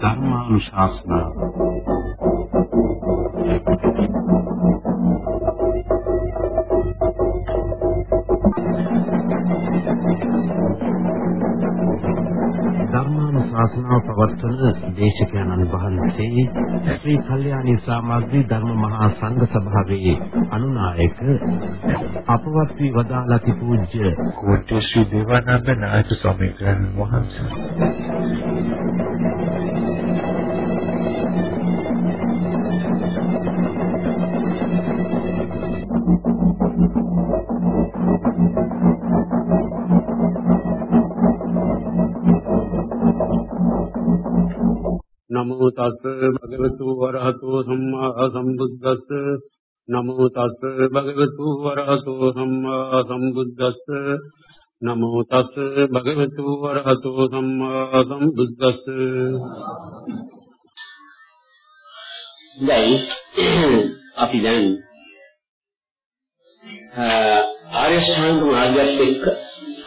ධර්මානුශාසනා පවත්වන දේශකයන්න් වහන්සේ ශ්‍රී කල්යාණී සමාග්‍රී ධර්ම මහා සංඝ සභාවේ අනුනායක අපවත් වී වදාළති පූජ්‍ය කෝට්ටේ ශ්‍රී දේවානන්ද නායක ස්වාමීන් වහන්සේ. නමෝ තස් භගවතු වරහතෝ සම්මා සම්බුද්දස්ස. නමෝ තස් භගවතු වරහතෝ සම්මා සම්බුද්දස්ස. නමෝ තස් භගවතු වරහතෝ සම්මා සම්බුද්දස්ස. දැන් අපි දැන් ආර්ය ශ්‍රාන්ත මාර්ගයත් එක්ක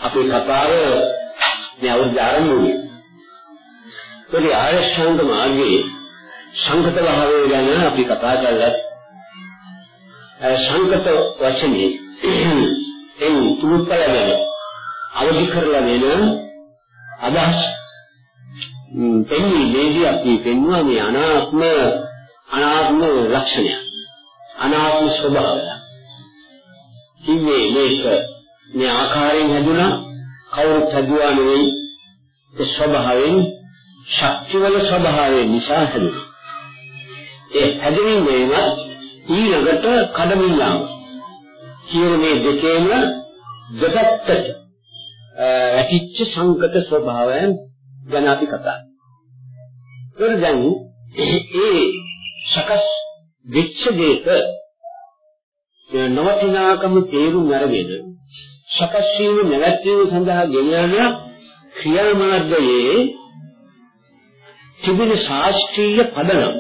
අපේ කතාව මේ අවුරුද්ද ආරම්භ වුණේ. ඒකේ ආයශ්‍රාන්ත මාර්ගයේ සංකත භාවය ගැන අපි කතා කළා. සංකත වචනේ එන් තුනුපල වෙන අවදි කරලා වෙන අදහස් එන්නේ මේදී අපි පෙන්වුවා මේ අනාත්ම අනාත්ම ලක්ෂණය. අනාත්ම ස්වභාවය. කිව්වේ මේක මේ ආකාරයෙන් හැදුනා කවුරුත් හැදුවා නෙවෙයි ඒ ස්වභාවයෙන් ශක්තිවල ස්වභාවය නිසා හැදෙනවා. ඒ හැදෙන්නේම ඊළඟට කඩමින්ලාම කියන මේ දෙකේම දෙපැත්තට ඇතිච්ච සංකත ස්වභාවයන් ගැන අපි කතා කරමු. දැන් ඒ සකස් වෙච්ච දෙක නවතිනාකම තේරුම් අරගෙන සකස් වීම නැවැත්වීම සඳහා ගෙන යන ක්‍රියාමාර්ගයේ තිබෙන ශාස්ත්‍රීය පදනම්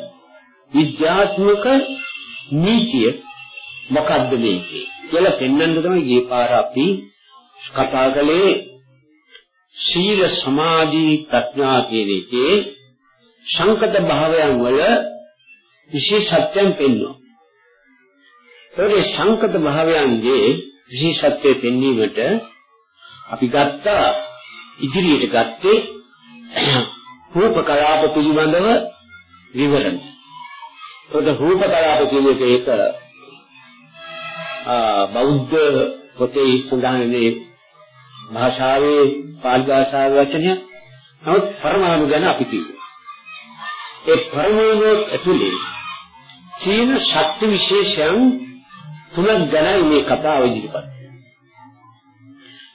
විද්‍යාත්මක නීතිය මොකක්ද මේකේ කියලා පෙන්වන්න තමයි ගිය පාර අපි කතා කළේ සීල සමාධි ප්‍රඥා කියන එකේ සංකත භාවයන් වල විශේෂත්වයන් පෙන්වනවා. ඒ සංකත භාවයන්ගේ විශේෂත්වය පෙන්වීමට අපි ගත්තා ඉදිරියට ගත්තේ රූප කලාප පිළිබඳව විවරණ. ඒකට රූප කලාප කියන එක ඒක බෞද්ධ පොතේ සඳහන් වෙන භාෂාවේ පාලි භාෂාවේ වචනය. නමුත් පරමාණු ගැන අපි කියනවා. ඒ පරමාණු ඇතුලේ චීන ශක්ති විශේෂයන් තුනක් ගැන මේ කතාව ඉදිරිපත්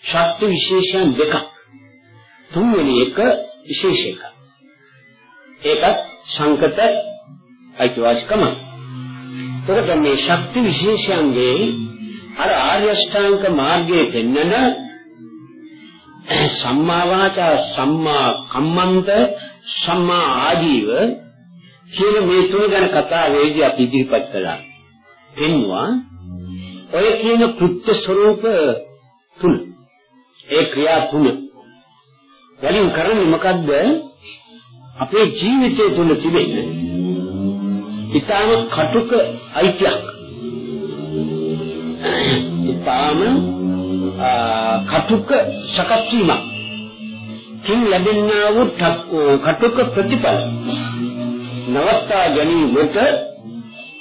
ශක්ති විශේෂයන් දෙකක්. තුන්වෙනි එක විශේෂ එකක්. ඒකත් සංකත අයිතිවාසිකම. එතකොට මේ ශක්ති විශේෂයන්ගේ අර ආර්ය අෂ්ටාංග මාර්ගයේ පෙන්නන සම්මා වාචා සම්මා කම්මන්ත සම්මා ආජීව කියන මේ තුන ගැන කතා වේදී අපි ඉදිරිපත් කළා. එන්නවා ඔය කියන කෘත්‍ය ස්වરૂප තුන. ඒ ක්‍රියා තුන. වලින් කරන්නේ මොකද්ද? අපේ ජීවිතය තුළ තිබෙන ඊටාම කටුක අයිතියක් ඊටාම කටුක සකස් වීමක් කින් ලැබෙනා වූ කටුක ප්‍රතිඵල නවත්තා ගැනීමට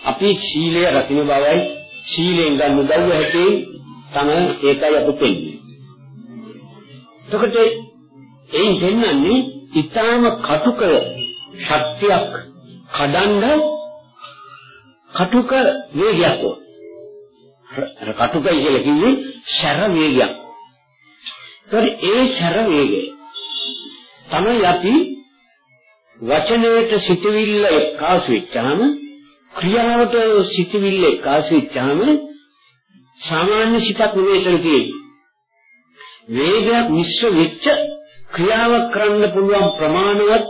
අපි සීලය රකින්න බවයි සීලෙන් ගන්න උදව්ව හැටි තමයි ඒකයි අපි පෙන්නේ. එතකොට එයින් පෙන්වන්නේ ඊටාම කටුක ශක්තියක් කඩන්න කටුක වේගයක් ඕන. කටුකයි කියලා කිව්වේ ශර වේගයක්. ඒතර ඒ ශර වේගය තමයි අපි වචනයට සිතවිල්ල එක්කාසු වෙච්චාම ක්‍රියාවට සිතවිල්ල එක්කාසු වෙච්චාම සාමාන්‍ය සිතක් නෙවෙයි එතන තියෙන්නේ. වේගයක් මිශ්‍ර වෙච්ච ක්‍රියාවක් කරන්න පුළුවන් ප්‍රමාණවත්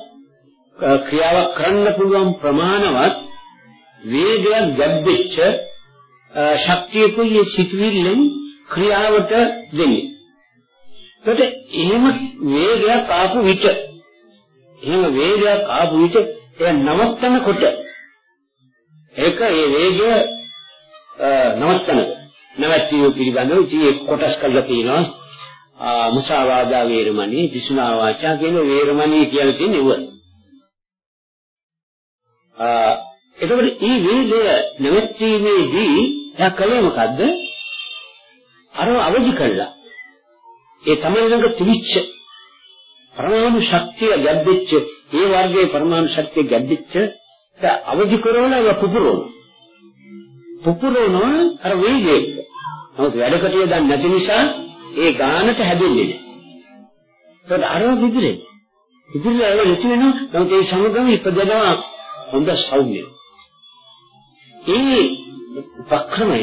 ක්‍රියාවක් කරන්න පුළුවන් ප්‍රමාණවත් වේගයක් ගැබ්බෙච්ච ශක්තියකුයි ඒ සිතුවිල්ලෙන් ක්‍රියාවට දෙන්නේ. එතකොට එහෙම වේගයක් ආපු විට එහෙම වේගයක් ආපු විට ඒ නවත්තනකොට ඒක ඒ වේගය නවත්තන නැවැත්වීම පිළිබඳව ඉතින් කොටස් කරලා තියෙනවා මුසාවාදා වේරමණී විසුනා වාචා කියන වේරමණී කියලා තියෙන්නේ උව. ආ එතකොට මේ වේගය නැවැත්වීමේදී එයා කලේ මොකද්ද? අරව අවදි කළා. ඒ තමයි ළඟ තිබිච්ච පරමාණු ශක්තිය ගැද්දෙච්ච ඒ වර්ගයේ පරමාණු ශක්තිය ගැද්දෙච්ච අවදි කරවලා පුපුරන. පුපුරන අර වේගයේ. නමුත් වැඩකටිය දැන් නැති නිසා ඒ ගානට හැදෙන්නේ නැහැ. ඒත් අරව විදිරේ. විදිරේ ඒක නැති වෙනවා. නමුත් ඒ සමගම ඉපදෙනවා හොඳ සෞම්‍යයි. ඒ උපක්‍රමය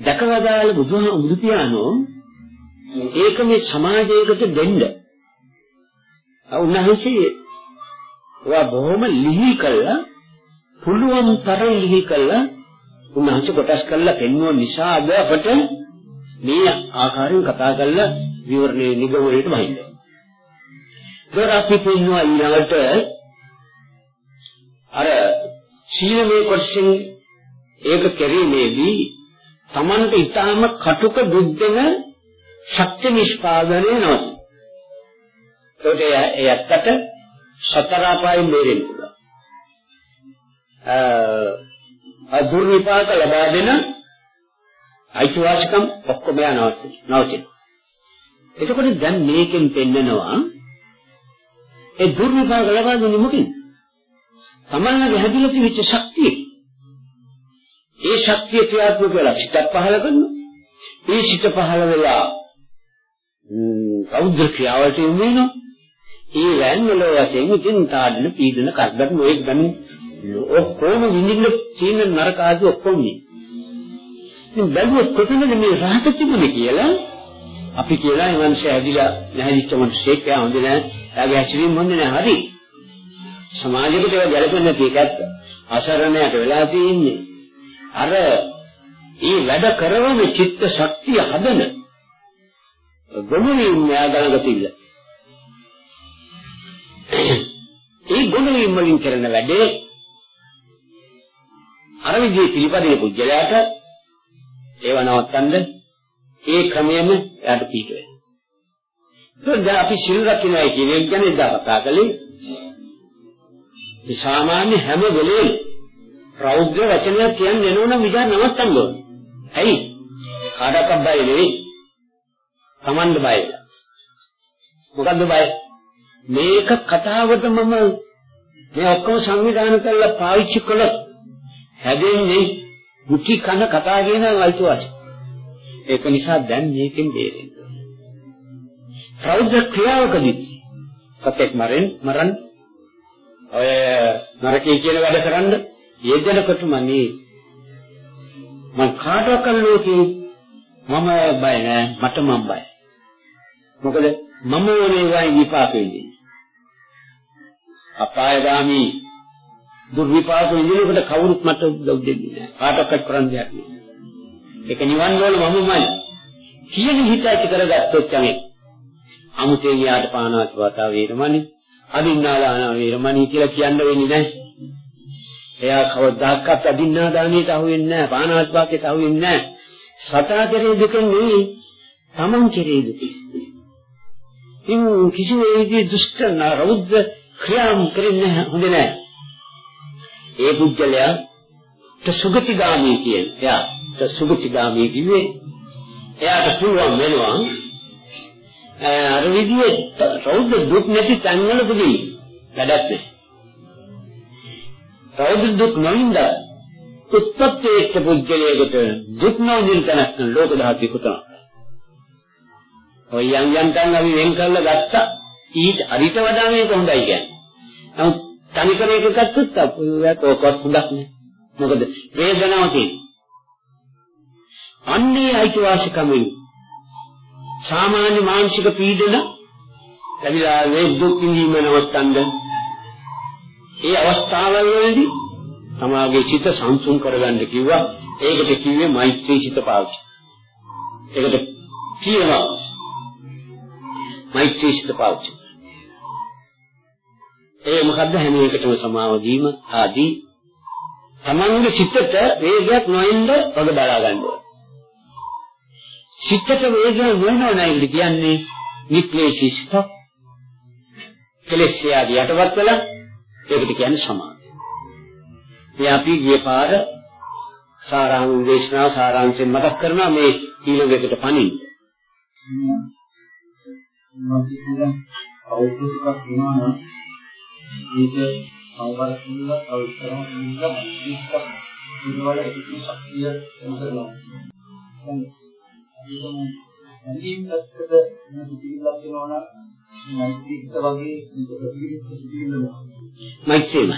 දැකවදාල බුදුහා බුදු පියාණෝ ඒක මේ සමාජයකට දෙන්න. උන්වහන්සේ ඔයා බොහොම ලිහි කළා පුළුවන් තරම් ලිහි කළා උන්වහන්සේ කොටස් කරලා පෙන්වුව නිසා අද අපට මේ ආකාරයෙන් කතා කරලා විවරණේ නිගමනයට බහින්න. ඒතර අපි පෙන්වුවා ඊළඟට අර සීලමේ කොටසින් ඒක කෙරීමේදී Tamanta ඊටාම කටුක බුද්ධන ශක්ති නිෂ්පාදනය නොවේ. ඒකට ඒ ඇත්තට සතර අපායෙන් බේරෙන්න පුළුවන්. අ දුර්විපාක ලබා දෙන අයිතිවාසිකම් ඔක්කොම යනවා නවතින. එතකොට දැන් මේකෙන් පෙන්නනවා ඒ දුර්විපාක ලබා දෙන්නේ මොකෙන්ද? තමන්ගේ හැදිලා තිබිච්ච ශක්තිය. ඒ ශක්තිය ක්‍රියාත්මක වෙලා සිතක් පහළ කරනවා. ඒ සිත පහළ වෙලා රෞද්‍ර ක්‍රියාවලට යොමු වෙනවා. ඒ වැන් වල වශයෙන් ඉතින් තාඩන පීඩන කරදර මොකක් ගන්න ඔක්කොම විඳින්න තියෙන නරක ආදී ඔක්කොම නේ. ඉතින් බැලුවොත් කොතනද මේ රහත තිබුණේ කියලා අපි කියලා ඒ මනුස්සය ඇදිලා නැහැදිච්ච මනුස්සයෙක් එයා හොඳ නැහැ. එයාගේ හැසිරීම හොඳ නැහැ. හරි. සමාජයකට ඒවා ගැලපෙන්නේ නැති එකත් අසරණයට වෙලා තියෙන්නේ. අර ඒ වැඩ කරන චිත්ත ශක්තිය හදන ගොනුවින් යාගලක තිබිලා. ඒ ගොනුවින් වලින් කරන වැඩේ අර විදිහේ පිළිපදේ පුජ්‍යලයට ඒව නවත්තන්න ඒ ක්‍රමයෙන්ම යාට පිට වෙනවා. ඒත් අපි සිල් රකින්නයි කියන එක ගැන එදා කතා කළේ මේ සාමාන්‍ය හැම වෙලේම රෞද්‍ර වචනයක් කියන්නේ නෝනම් විතර නවත්තන්න ඕනේ. ඇයි? කාටවත් බය නෙවෙයි. Tamand බයයි. මොකද්ද බය? මේක කතාවට මම මේ ඔක්කොම සංවිධානය කරලා පාවිච්චි කළොත් හැදෙන්නේ මුටි කන කතා කියන අයිතිවාසිකම්. ඒක නිසා දැන් මේකෙන් බේරෙන්න. රෞද්‍ර ක්‍රියාවකදී සත්‍යක් මරෙන් මරන් ඔය නරකේ කියන වැඩ කරන්න යෙදෙනකොට මනේ මං කාටවත් ලෝකේ මම බය නෑ මට මම බය. මොකද මම ඕනේ වයි විපාක වෙන්නේ. අපායගාමි දුර්විපාක විඳිනකොට කවුරුත් මට උදව් දෙන්නේ නෑ. කාටවත් කරන්න දෙයක් නෑ. ඒක නිවන් වල මමමයි. කියන හිත ඇති කරගත්තොත් තමයි අමුතේ යාට පානාති වතා වේරමණී අදින්නාදාන වේරමණී කියලා කියන්න වෙන්නේ නැහැ. එයා කවදාකවත් අදින්නා දානෙට අහු වෙන්නේ නැහැ. පානාත් වාක්‍යයට අහු වෙන්නේ නැහැ. සතා කෙරේ දුක නෙවෙයි. Taman කෙරේ දුක. ඉන් කිසි වේදී දුෂ්ට නරෞද්ද ක්‍රියාම් කරන්නේ හොඳ නැහැ. ඒ පුද්ගලයා සුගතිගාමී කියන්නේ. එයා සුගතිගාමී කිව්වේ එයාට පුළුවන් වෙනවා අර විදිහේ රෞද්‍ර දුක් නැති තැන්වලදී වැඩක් නැහැ. රෞද්‍ර දුක් නොවින්ද උත්පත්තියට පුජ්‍යලයකට දුක් නොවින් තැනක් ලෝක ධාතු කුතන. ඔය යම් යම් තැන් අපි වෙන් කරලා ගත්තා ඊට අරිට වඩා මේක හොඳයි කියන්නේ. නමුත් තනිකර එක ගත්තොත් අපුලට ඕකත් හොඳක් නෑ. මොකද වේදනාව තියෙන්නේ. අන්නේ අයිතිවාසිකමෙන් සාමාන්‍ය මානසික පීඩන ලැබිලා වේ දුක් විඳීම නවත්තන්න ඒ අවස්ථාවල් වලදී තමාගේ චිත සංසුන් කරගන්න කිව්වා. ඒකට කිව්වේ මෛත්‍රී චිත පාවිච්චි. ඒකට කියනවා මෛත්‍රී චිත පාවිච්චි. ඒ මොකද්ද හැම එකටම සමාව දීම ආදී තමන්ගේ චිත්තට වේගයක් නොඑන්න වග බලා ගන්න ඕනේ. චිත්තට වේගය නොවනවා නේද කියන්නේ නික්ලේශී සිත. කෙලෙස් ආදී යටවත් වෙලා ඒකට කියන්නේ සමාධිය. මේ අපි ගිය පාර සාරාංශ දේශනාව සාරාංශයෙන් මතක් කරනවා මේ ඊළඟට පණින්න. අවුරුද්දක් වෙනවා නම් ඒක සමබරකින්වත් අවශ්‍යම නිකම් ඉස්සක් ඉන්නවල ඒක ශක්තිය එනවා. දැන් ඒකම ඇඳීම් පැත්තට මේ පිළිලක් වෙනවා නම් මෛත්‍රීක වගේ ප්‍රතිවිරුද්ධ සිදුවෙනවා. මෛත්‍රියමයි.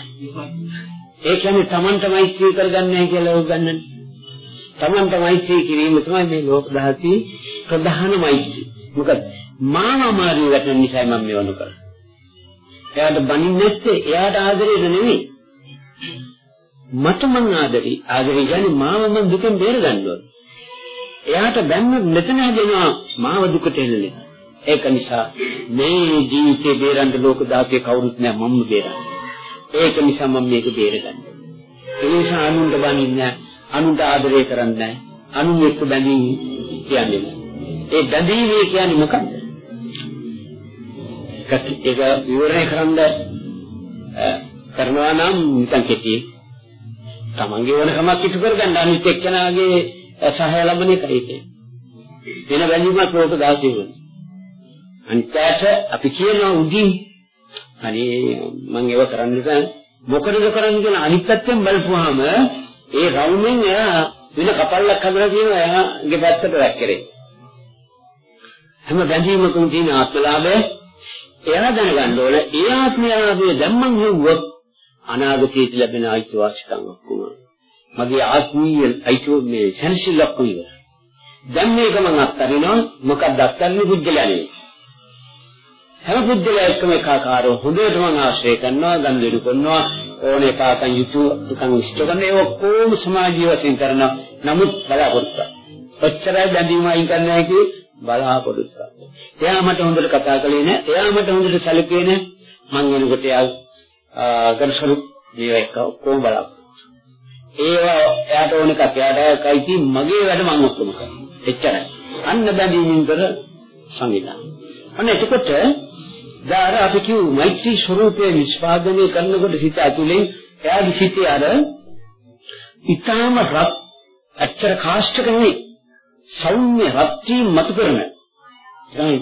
ඒ කියන්නේ Tamanට මෛත්‍රී කරගන්නයි කියලා උගන්වන්නේ. Tamanට මෛත්‍රී කිරීම තමයි මේ ලෝක දහසී ප්‍රධාන මෛත්‍රී. මොකද මාන අමාරු වැටෙන නිසා මම මේව නොකරන්නේ. එයාට බනින්නේ නැත්තේ එයාට ආදරේද නෙමෙයි. මට මං ආදරේ. ආදරේ කියන්නේ මාව මං දුකෙන් බේරගන්න ඕනේ. එයාට බැන්න මෙතන හැදෙනවා මාව දුකට එන්නේ. ඒක නිසා මේ ජීවිතේ බේරන්න ලෝක දාතේ කවුරුත් නෑ මම්ම බේරන්නේ. ඒක නිසා මම මේක බේරගන්නේ. ඒ නිසා අනුන්ට බනින්නේ අනුන්ට ආදරය කරන්නේ අනුන් එක්ක බැඳී කියන්නේ. ඒ බැඳීමේ කියන්නේ මොකක්ද? ඒක විවරණය කරන්න කරනවා නම් නිකන් කෙටි. තමන්ගේ ඕනකමක් ඉටු කරගන්න අනිත් එක්කෙනාගේ සහාය ලැබෙන එකයි ඒක. වෙන බැඳීමක් ලෝක දාසිය වෙන. අනිත්‍යයට අපි කියනවා උදි අනේ මම ඒව කරන්න බෑ. මොකටද කරන්නේ කියලා අනිත් පැත්තෙන් බලපුවාම ඒ රවුමෙන් එයා වෙන කපල්ලක් හදලා තියෙනවා එයාගේ පැත්තට වැක්කරේ. හැම බැඳීමකම තියෙන ආත්මලාභය එයා දැනගන්න ඕන ඒ ආත්මයාගේ දැම්මන් හෙව්වොත් අනාගතයේ ලැබෙන අයිතිවාසිකම් ඔක්කොම මගේ ආත්මීය අයිතිව මේ සැනසෙල්ලක් වුණා. දැන් මේක මම අත්හරිනවා මොකක්ද අත්හරින්නේ පුද්ගලයා නෙවෙයි. හැම පුද්ගලයා එක්කම එකාකාරව හොඳට මම ආශ්‍රය කරනවා, ගන් දෙනු කරනවා, ඕනේ පාකන් යුතු දුකන් ඉෂ්ට කරන ඒ ඔක්කොම සමාජීය වශයෙන් කරනවා. නමුත් බලාපොරොත්තු. ඔච්චරයි බැඳීම අයින් කරන්න කි බලාපොරොත්තු. එයා මට හොඳට කතා කළේ නෑ. එයා මට හොඳට සැලකුවේ නෑ. මං වෙනකොට එයා ගන්සරු මේ එක්ක ඔක්කොම බලාපොරොත්තු. ඒවා එයාට ඕන එකක් එයාට කයිති මගේ වැඩ මම ඔක්කොම කරනවා. එච්චරයි. අන්න බැඳීමින් කර සංවිධානය. අන්න එතකොට දාර අපි කියු මෛත්‍රී ස්වરૂපයේ විස්පාදනය කරනකොට සිත ඇතුලෙන් එයාගේ සිතේ අර ඊටාම රත් අච්චර කාෂ්ඨක නෙවෙයි සෞම්‍ය රත්ටි මතු කරන දැන්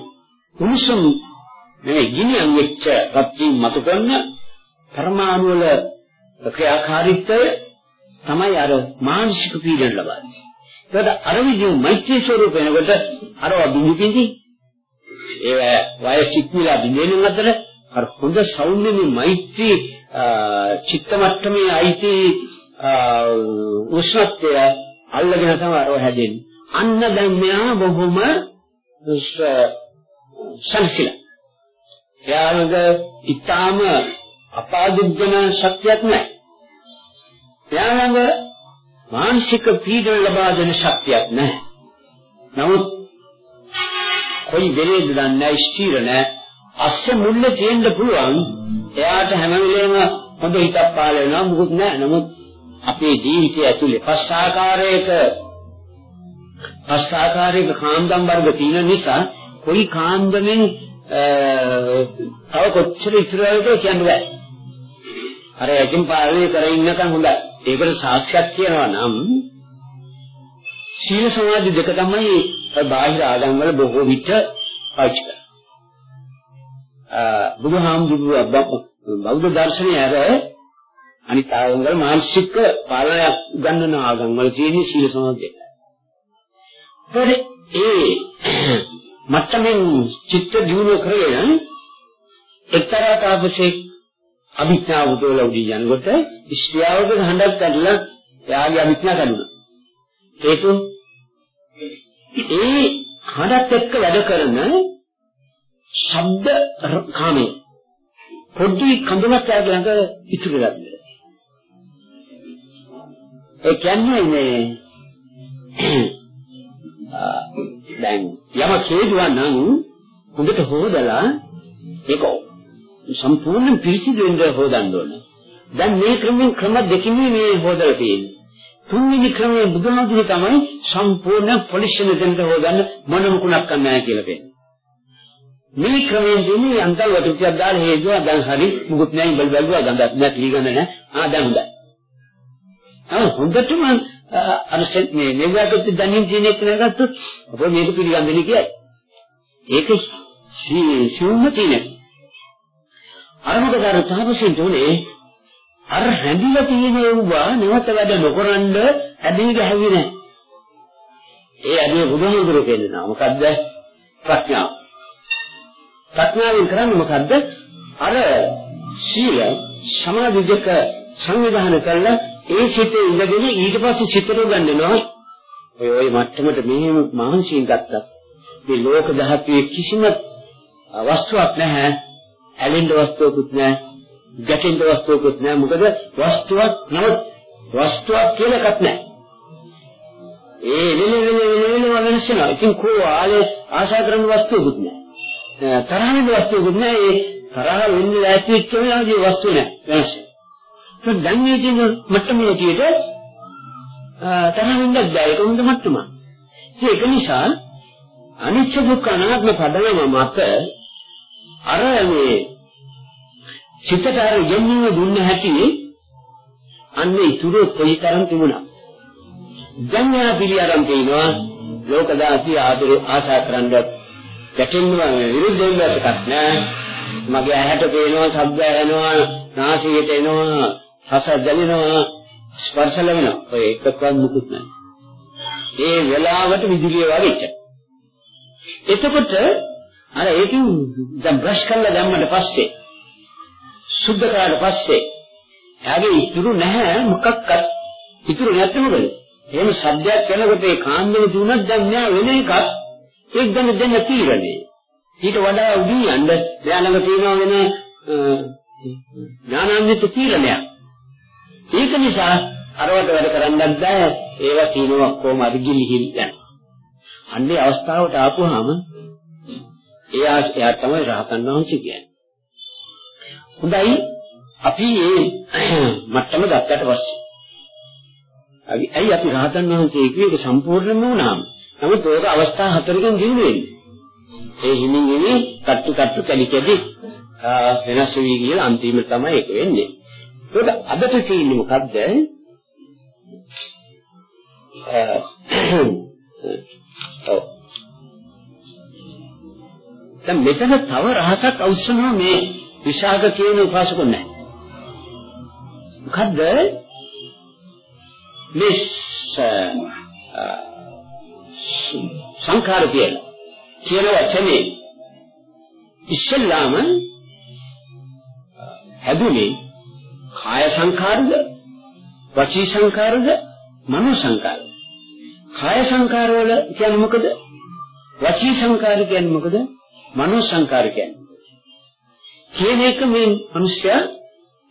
උණුසුම් මේ ගිනියන් වෙච්ච රත්ටි මතු කරන පරමාණු වල ක්‍රියාකාරීත්වය තමයි අර මානසික පීඩන ලබන්නේ. ඒකට අර විදිහ මෛත්‍රී ස්වરૂප වෙනකොට අරව බිඳි බිඳි ඒ වයස් ඉක්මලා බිඳෙන අතර අර හොඳ සෞම්‍යමය මෛත්‍රී චිත්ත මට්ටමේ අයිති උෂ්ණත්වය අල්ලගෙන තමයි අරව හැදෙන්නේ. අන්න දැන් මෙයා බොහොම සංසිල. එයාලඟ ඊටාම අපාදුග්ගන ශක්තියක් නැහැ. එයාලඟ මානසික පීඩන ලබා දෙන ශක්තියක් නැහැ. නමුත් කොයි වෙලේද දන්නේ ස්ථිර නැහැ. අස්ස මුල්ල තියෙන්න පුළුවන්. එයාට හැම වෙලේම හොඳ හිතක් පාල වෙනවා මොකුත් නැහැ. නමුත් අපේ ජීවිතය ඇතුලේ පස් ආකාරයක පස් ආකාරයක කාන්දම් වර්ග තියෙන නිසා කොයි කාන්දමෙන් තව කොච්චර ඉතුරු වෙයිද කියන්න බෑ. අර යකින් පාලනය කරගෙන ඉන්නකම් හොඳයි. ඒකට සාක්ෂාත් කියනවා නම් සීල සමාධි දෙක තමයි බාහිර ආගම් වල බොහෝ විට පාවිච්චි කරන්නේ. බුදුහාමුදුරුවෝ බෞද්ධ දර්ශනය ඇර අනිත් ආගම් වල මානසික පාලනයක් ගන්නන ආගම් වල තියෙන සීල සමාධි දෙක. ඒ මට්ටමින් චිත්ත දියුණු කරගෙන එක්තරා තාපසෙක් අභිඥාව උදවල උදී යනකොට ඉස්ත්‍යාවක හඬක් ඇදලා එයාගේ අභිඥා ගන්නවා. හේතු ඒ හඬත් එක්ක වැඩ කරන ශබ්ද කාමයේ පොඩි කඳුලක් යාගේ ළඟ ඉතුරු වෙලා ඒ කියන්නේ මේ දැන් යම හේතුවක් නම් හොඳට හොදලා ඒක සම්පූර්ණ පිරිසිදු වෙන්න හොදන්න ඕනේ. දැන් මේ ක්‍රමෙන් ක්‍රම දෙකකින් මේ හොදලා තියෙන්නේ. තුන්වෙනි ක්‍රමයේ බුදුහාමුදුරු තමයි සම්පූර්ණ පොලිෂන් දෙන්න හොදන්න මොන මුකුණක් නැහැ කියලා කියන්නේ. මේ ක්‍රමයෙන් දෙන්නේ අන්තල් වටුච්චක් දාලා හේතුව දැන් හරි මුකුත් නැහැ බල් බැලුවා ගඳක් නැහැ පිළිගන්න නැහැ. ආ දැන් හොඳයි. ආ හොඳටම අර මේ මෙවකට දැනින් තියෙන එක නගත්තොත් අපෝ මේක පිළිගන්නේ කියයි. ඒක සිවුම තියෙන. අර මොකද අර තාපසින් තුනේ අර හැඳිලා තියෙන ඒවා නැවත වැඩ නොකරනද ඇදී ගහවි නැහැ. ඒ ඇදී බුදුහාමුදුරුවෝ කියනවා මොකද්ද? ප්‍රඥාව. ප්‍රඥාවෙන් කරන්නේ මොකද්ද? අර සීල සමාධි දෙක සංවිධානය කරලා ඒ සිතේ ඉඳගෙන ඊට පස්සේ සිතට ගන්නවා. ඔය ඔය මට්ටමට මෙහෙම මහන්සියෙන් ගත්තා. මේ ලෝක ධාතුවේ කිසිම වස්තුවක් නැහැ. ඇලෙන්න වස්තුවකුත් නැහැ. ගැටෙන්න වස්තුවකුත් නැහැ. මොකද වස්තුවක් නමුත් වස්තුවක් කියලා එකක් නැහැ. ඒ වෙන වෙන වෙන වෙන වෙනස් වෙනවා. ඉතින් කෝ ආලේ ආශා කරන වස්තුවකුත් නැහැ. තරහ වෙන වස්තුවකුත් නැහැ. ඒ තරහ වෙන්නේ නැති වෙච්ච වෙලාවදී වස්තුව නැහැ. වෙනස්. ඒක දැන් මේ කියන මට්ටමේ විදියට තරහ වෙන්නත් බෑ. ඒක හොඳ මට්ටමක්. ඒක නිසා අනිච්ච දුක්ඛ අනාත්ම පදනම මත අර මේ සිතට අර යන්නේ දුන්න හැටි අන්නේ ඉතුරු කොයිතරම් තිබුණා. දැන් යා පිළිඅරන් තිනවා ලෝක දාති ආදර ආශා කරන්ද ගැටෙන්න විරුද්ධ වෙන්න එකක් නෑ. මගේ ඇහැට පේනවා, ශබ්ද ඇහෙනවා, නාසයට එනවා, රස දැනෙනවා, ස්පර්ශ ලැබෙනවා. ඔය එකක්වත් මුකුත් නෑ. ඒ වෙලාවට විදුලිය වගේ ඉච්ච. එතකොට අර ඒකෙන් දැන් බ්‍රෂ් කරලා දැම්මට පස්සේ සුද්ධ කරාට පස්සේ එයාගේ ඉතුරු නැහැ මොකක්වත් ඉතුරු නැත්නම් මොකද? එහෙම සබ්දයක් කරනකොට ඒ කාන්දේ තුනක් දැන් නෑ වෙන එකක් ඒක දැන් දැන් තීරණේ. ඊට වඩා උඩින් යන්න දැනග තියෙනවා වෙන ඥානාන්විත තීරණයක්. ඒක නිසා අරවට වැඩ කරන්නත් බෑ. ඒවා තියෙනවා කොහොම හරි ගිලිහිල් යන. අන්නේ අවස්ථාවට ආපුවාම එයා එයා තමයි රහතන් වහන්සේ කියන්නේ. හොඳයි. අපි මේ මට්ටම ගත්තට පස්සේ. අපි ඇයි අපි රහතන් වහන්සේ කියේක සම්පූර්ණම වුණාම. නමුත් ඒක අවස්ථා හතරකින් දිනු වෙන්නේ. ඒ හිමින් හිමි කට්ටු කට්ටු කැලි කැලි වෙනස් වෙවි කියලා අන්තිමට තමයි ඒක වෙන්නේ. ඒක අදට තියෙන්නේ මොකද්ද ඔව් දැන් මෙතන තව රහසක් අවශ්‍යනවා මේ විශාක කියන උපාසකුන් නැහැ. මොකද්ද? මේ සංඛාර කියන කියන වචනේ ඉස්සල්ලාම හැදුනේ කාය සංඛාරද වචී සංඛාරද මනෝ සංඛාරද? කාය සංඛාර වල කියන්නේ මොකද? වචී සංඛාර කියන්නේ මොකද? මනෝ සංඛාර කියන්නේ කියන එක මේ මිනිස්සයා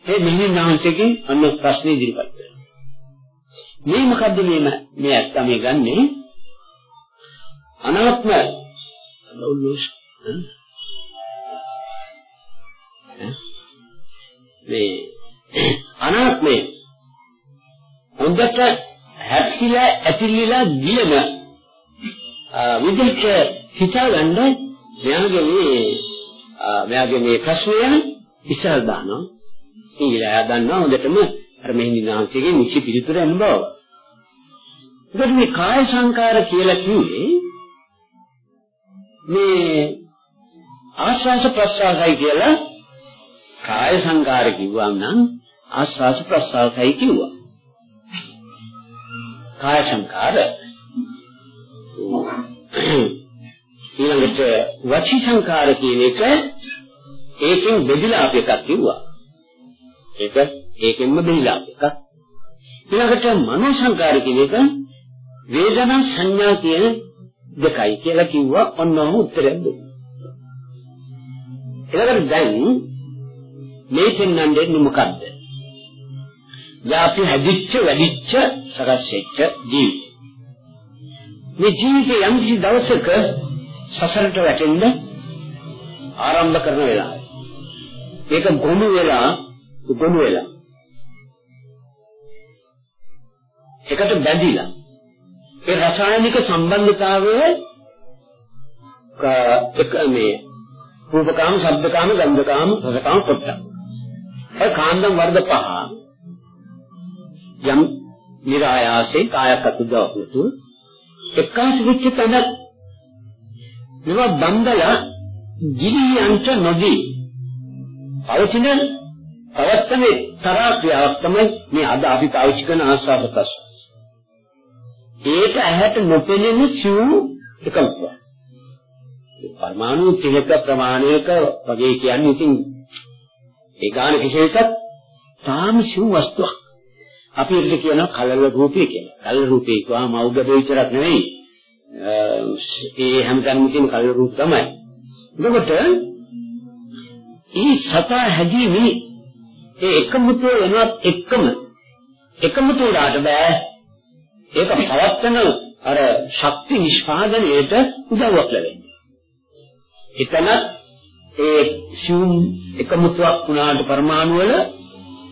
ඒ මෙහිණාංශයෙන් අන්න ප්‍රශ්නේ ඉදිරිපත් කරනවා. මේ මොකද්ද මේ මේ ඇත්ත මේ ගන්නේ? අනාත්ම මේ අනාත්මේ හොඳට හැප්පිලා ඇතිලිලා ගියන විදිහට හිතාගන්න මෙයාගේ මේ මෙයාගේ මේ ප්‍රශ්නය ඉස්සර දානවා. ඊළඟ දන්නවා හොඳටම අර මෙහිඳිනාංශයේ නිසි පිළිතුර එන බව. ඒකට මේ කාය සංකාර කියලා කිව්වේ මේ ආස්වාස ප්‍රස්වාසයි කියලා කාය සංකාර කිව්වම නම් ආස්වාස ප්‍රස්වාසයි කිව්වා. කාය සංකාර ඊළඟට වචී සංකාර කියන එක ඒකෙන් බෙදලා අපි එකක් කිව්වා. ඒක ඒකෙන්ම බෙදලා එකක්. ඊළඟට මනෝ සංකාර කියන එක වේදනා සංඥා කියන දෙකයි කියලා කිව්වා ඔන්නෝම උත්තරයක් දුන්නා. ඊළඟට දැන් මේ පෙන්වන්නේ මොකද්ද? දැන් අපි හැදිච්ච වැඩිච්ච සකස් වෙච්ච ජීවිතය. මේ ජීවිතේ යම් කිසි දවසක සසරට වැටෙන්න ආරම්භ කරන වෙලාව. ඒක ගොනු වෙලා ගොනු වෙලා. එකට බැඳිලා. ඒ රසායනික සම්බන්ධතාවය එක මේ රූපකාම, ශබ්දකාම, ගන්ධකාම, රසකාම පොට්ට. ඒ කාණ්ඩම් වර්ග පහ යම් નિરાයාසේ කායක අතුදවතු එක්කාසු වෙච්ච තැන මේවා බන්දලා ගිලියන්ට නොදී පවතින පවත්තන තරා ක්‍රියාවක් තමයි මේ අද අපි පාවිච්චි කරන ආස්වාද ප්‍රසවාස. ඒක ඇහැට නොපෙනෙන සිව් එකක්. පරමාණු ත්‍රිලක ප්‍රමාණයක වගේ කියන්නේ ඉතින් ඒ ගාන කිසිවෙකක් තාම සිව් වස්තුවක්. අපි ඒකට කියනවා කලල රූපය කියලා. කලල රූපේ කියවම අවුගද විතරක් නෙවෙයි. ඒ හැමතැනම තියෙන කලල රූප තමයි. එතකොට මේ සතා හැදීමේ ඒ එකමුතු වෙනවත් එක්කම එකමුතු වුණාට බෑ ඒක පවත්තන අර ශක්ති නිෂ්පාදනයේට උදව්වක් ලැබෙන්නේ. එතන ඒ සිවුම් එකමුතුවක් වුණාට පරමාණු වල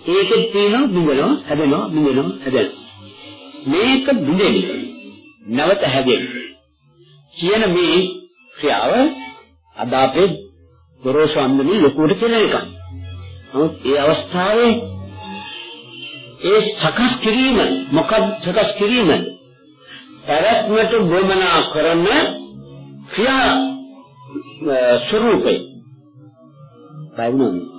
ඒකෙත් තියෙනවා බිඳෙනවා හැදෙනවා බිඳෙනවා හැදෙනවා. මේක බිඳෙන්නේ නැවත හැදෙන්නේ. කියන මේ ක්‍රියාව අද අපේ ගොරෝසු අන්දමේ ලොකුවට කියන එකක්. නමුත් ඒ අවස්ථාවේ ඒ සකස් කිරීම මොකක්ද සකස් කිරීම? පැවැත්මට ගොමනා කරන ක්‍රියා ස්වરૂපේ. බයිනොන්.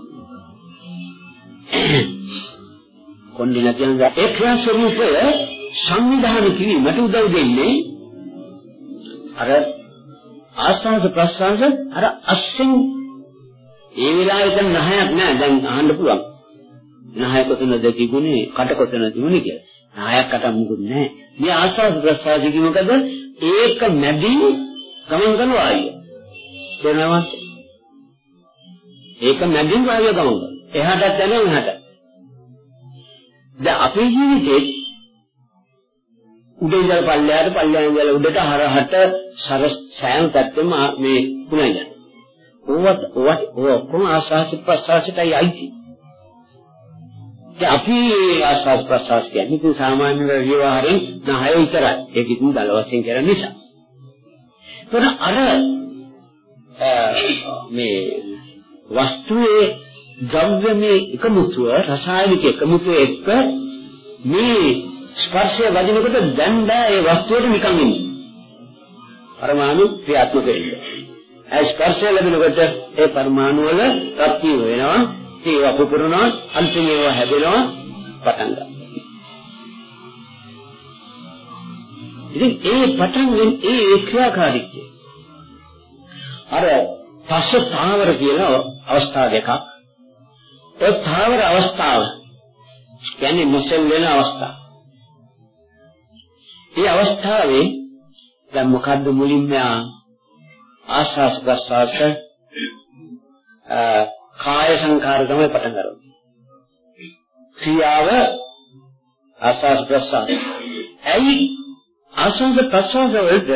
කොණ්ඩි නැතිනම් ඒ ක්‍රියා ස්වરૂපය සංවිධානය කිරීමට උදව් දෙන්නේ අර ආස්වාද ප්‍රසආස අර අස්සෙන් ඒ වෙලාවේ දැන් නහයක් නෑ. දැන් අහන්න පුළුවන්. නහය කොතනද තිබුණේ? කට කොතනද තිබුණේ කියලා. නහයක් කට මොකුත් නෑ. මේ ආස්වාද ප්‍රසආස කිව්වකද ඒක නැදී ගමන් කරන වායුව. තේරෙනවද ඒක නැදින් වායුව ගමන් කරනවා. එහාටත් යනවා එහාට දැන් අපේ ජීවිතේ උඩින් ඉඳලා පල්ලෙහාට පල්ලෙහාට ඉඳලා උඩට හරහට සරස් සෑම පැත්තෙම මේ පුණයි යනවා. ඕවත් ඕවත් ඔක්කොම ආස්වාස ප්‍රසආසයටයි අයිති. දැන් අපි ආස්වාස ප්‍රසආස කියන්නේ ඉතින් සාමාන්‍ය ව්‍යවහාරයෙන් නහය විතරයි. ඒක ඉතින් දල වශයෙන් කරන නිසා. ඒතර අර මේ වස්තුවේ ද්‍රව්‍යමේ එකමුතුව රසායනික එකමුතුව එක්ක මේ ස්පර්ශය වදිනකොට දැන් බෑ ඒ වස්තුවට නිකන් ඉන්නේ. පරමාණු ක්‍රියාත්මක වෙන්නේ. ඒ ස්පර්ශය ලැබෙනකොට ඒ පරමාණු වල ප්‍රත්‍ය වෙනවා, ඒව පුපුරනවා, අන්තිමව හැදෙනවා, පටන් ගන්නවා. ඉතින් ඒ පටන් ගන්න ඒ ක්‍රියාකාරීත්වය අර පස්ස තාවර කියලා අවස්ථා දෙකක් ඒ තාවර අවස්ථාව කියන්නේ මුසල් වෙන අවස්ථාව ඒ අවස්ථාවේ දැන් මොකද්ද මුලින්ම ආස්වාස් ප්‍රස්වාස කාය සංකාර තමයි පටන් ගන්නවා. ක්‍රියාව ආස්වාස් ප්‍රස්වාස. ඇයි ආස්වාස් ප්‍රස්වාස වලට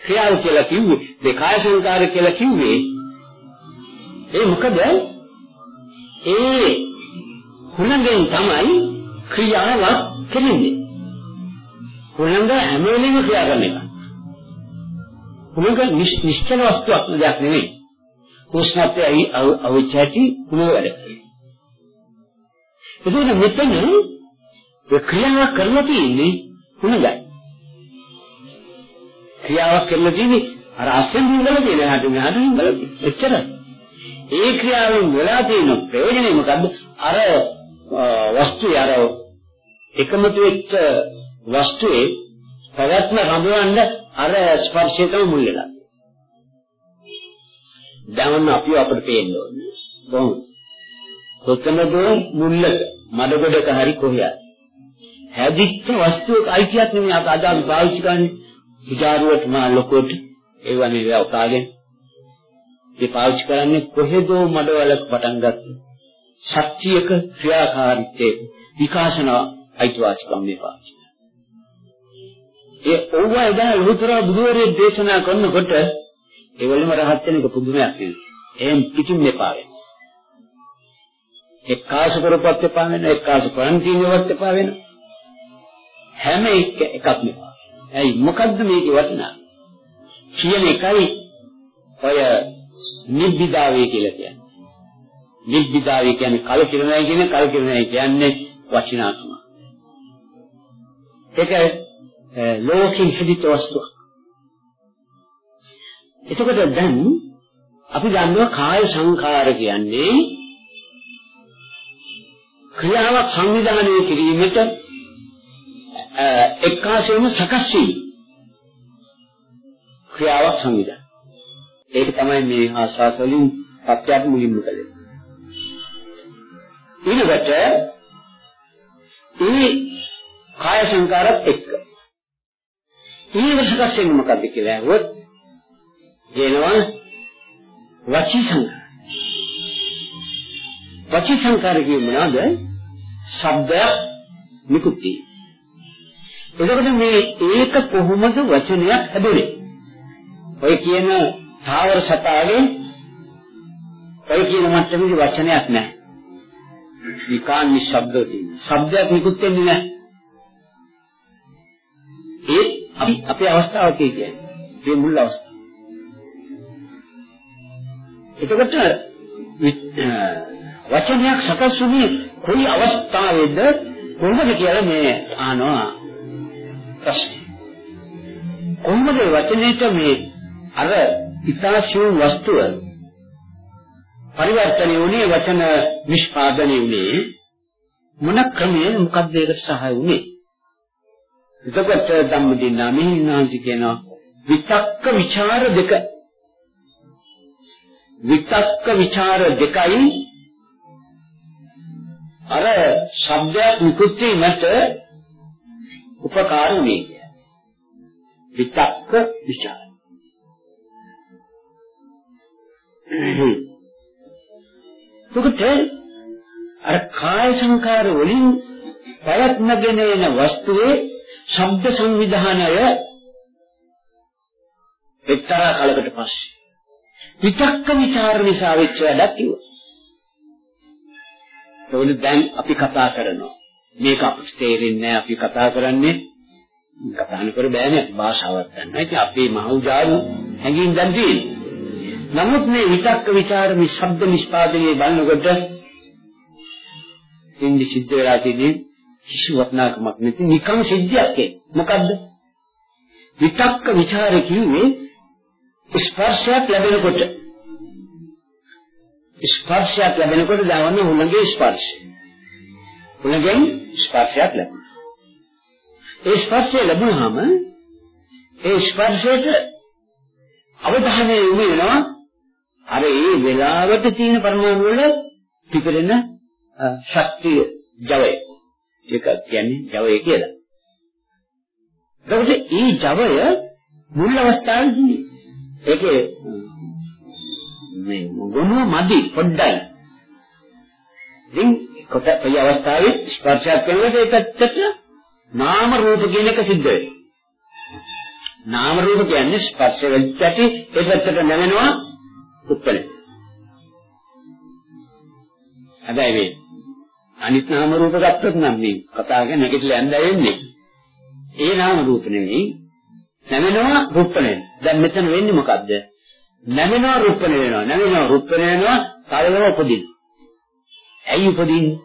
ක්‍රියාව කියලා කිව්වේ මේ කාය සංකාර කියලා කිව්වේ ඒ මොකද ඒ හුණගෙන් තමයි ක්‍රියාවක් කෙරෙන්නේ. හුළඟ හැම වෙලෙම ක්‍රියා කරන එක. හුළඟ නිශ්චල වස්තුවක් දෙයක් නෙවෙයි. උෂ්ණත්වයයි අවිචාටි හුළඟ වැඩ කරනවා. එතකොට මෙතන ඒ ක්‍රියාවක් කරලා තියෙන්නේ හුළඟයි. ක්‍රියාවක් කරලා තියෙන්නේ අර අස්සෙන් හිඳලා තියෙන හැට මෙහාට හිඳලා එච්චරයි. ඒ ක්‍රියාවෙන් වෙලා තියෙන ප්‍රයෝජනේ මොකද්ද? අර වස්තුවේ අර එකමතු වෙච්ච වස්තුවේ පැවැත්ම හඳුනන්න අර ස්පර්ශය තමයි මුල් වෙලා. දැන් අපි අපිට පේන්න ඕනේ. කොහොමද? කොතනද මුල්ලක මඩගොඩක හරි කොහේ හැදිච්ච වස්තුවක අයිතියක් නෙමෙයි අද අද අපි පාවිච්චි කරන්නේ. විචාරුවට මා ලොකෝට ඒවනේ වතාවගෙන. ඒ පාවිච්චි කරන්නේ කොහෙදෝ මඩවලක පටන් ගත්තා. ශක්තියක ක්‍රියාකාරීත්වයේ විකාශන අයිතිවාසිකම් මේ පාවිච්චි ඒ ඕවා එදා ලෝතර බුදුරේ දේශනා කරනකොට ඒ වලම රහත් වෙන එක පුදුමයක් නෙවෙයි. එහෙන් පිටින් මෙපා වෙනවා. එක්කාස කරපත් එපා වෙන එක්කාස ප්‍රන්තිනියවත් එපා වෙන හැම එක එකක් මෙපා. ඇයි මොකද්ද මේකේ වටිනා? කියන එකයි ඔය නිබ්බිදාවේ කියලා කියන්නේ. නිබ්බිදාවේ කියන්නේ කලකිරණයි කියන කලකිරණයි කියන්නේ වචනාත්ම. ඒක ලෝකෙ හිදිත වස්තුවක්. එතකොට දැන් අපි දන්නවා කාය සංඛාර කියන්නේ ක්‍රියාවක් සංවිධානය කිරීමට එක්කාසෙම සකස් වීම ක්‍රියාවක් සංවිධානය. ඒක තමයි මේ ආශාස වලින් පත්‍යක් මුලින්ම කළේ. ඊළඟට ඒ කාය සංකාරත් එක්ක ඊළඟ සකස් වෙන්නේ මොකද්ද කියලා අහුවොත් කියනවා වචී සංකාර. වචී සංකාර කියන්නේ මොනවද? ශබ්ද නිකුත්ති. එතකොට මේ ඒක කොහොමද වචනයක් හැදෙන්නේ? ඔය කියන තාවර සතාවේ ඔය කියන මට්ටමේ වචනයක් නැහැ. විකාන් නිශ්ශබ්ද තියෙනවා. ශබ්දයක් නිකුත් වෙන්නේ නැහැ. ඒ අපි අපේ අවස්ථාව කියන්නේ. මේ මුල් අවස්ථාව. එතකොට වචනයක් සකස් වුණේ කොයි අවස්ථාවේද කොහොමද කියලා මේ අහනවා ප්‍රශ්න. කොහොමද වචනේට මේ අර ඉතාශී වස්තුව පරිවර්තනය වුණේ වචන නිෂ්පාදනය වුණේ මොන ක්‍රමයෙන් මොකද්ද ඒකට සහාය වුණේ? එතකොට ධම්මදින්නා මිහිනාසි කියන විතක්ක ਵਿਚාර දෙක. විතක්ක ਵਿਚාර දෙකයි අර ශබ්දයක් නිකුත් වීමට උපකාර වුණේ විතක්ක ਵਿਚාර. එතකොට අර කාය සංකාර වලින් පැවැත්මගෙන එන වස්තුවේ ශබ්ද සංවිධානය එක්තරා කාලයකට පස්සේ විතක්ක ਵਿਚාර නිසා වෙච්ච වැඩක් කිව්වා. ඒවලු දැන් අපි කතා කරනවා. මේක අපිට තේරෙන්නේ අපි කතා කරන්නේ කතා නොකර බෑනේ භාෂාවක් ගන්න. ඉතින් අපේ මහෞජාරු හැංගින් දැන් තියෙන්නේ. නමුත් මේ විතක්ක ਵਿਚාර මේ ශබ්ද නිෂ්පාදනයේ බලනකොට ඉන්දි සිද්ධ වෙලා තියෙන්නේ කිසි වටනකමක් නැති නිකම් සිද්ධියක් ඒ. මොකද්ද? විතක්ක ਵਿਚාර කිව්වේ ස්පර්ශයක් ලැබෙනකොට ස්පර්ශයක් ලැබෙනකොට දවන්නේ හුළඟේ ස්පර්ශය. හුළඟෙන් ස්පර්ශයක් ලැබෙනවා. ඒ ස්පර්ශය ලැබුණාම ඒ ස්පර්ශයට අවධානය යොමු වෙනවා අර ඒ වෙලාවට තියෙන පරමාණු වල පිපෙරෙන ශක්තිය ජවය. ඒක කියන්නේ ජවය කියලා. එතකොට මේ ජවය මුල් අවස්ථාවේදී ඒකේ මේ ගුණ මදි පොඩ්ඩයි. ඉතින් කොට ඒ අවස්ථාවේ ස්පර්ශයක් කරනකොට ඒ පැත්තට නාම රූප කියන එක සිද්ධ වෙනවා. නාම රූප කියන්නේ ස්පර්ශ වෙච්ච ඇති ඒ පැත්තට නැවෙනවා උත්පල. හැබැයි මේ අනිත් නාම රූප ගත්තොත් නම් මේ කතා කරන එකටලා යන්න වෙන්නේ. ඒ නාම රූප නෙවෙයි නැවෙනවා රුප්පණය. දැන් මෙතන වෙන්නේ මොකද්ද? නැවෙනවා රුප්පණය වෙනවා. නැවෙනවා රුප්පණය වෙනවා කලවම උපදින. ඇයි උපදින්නේ?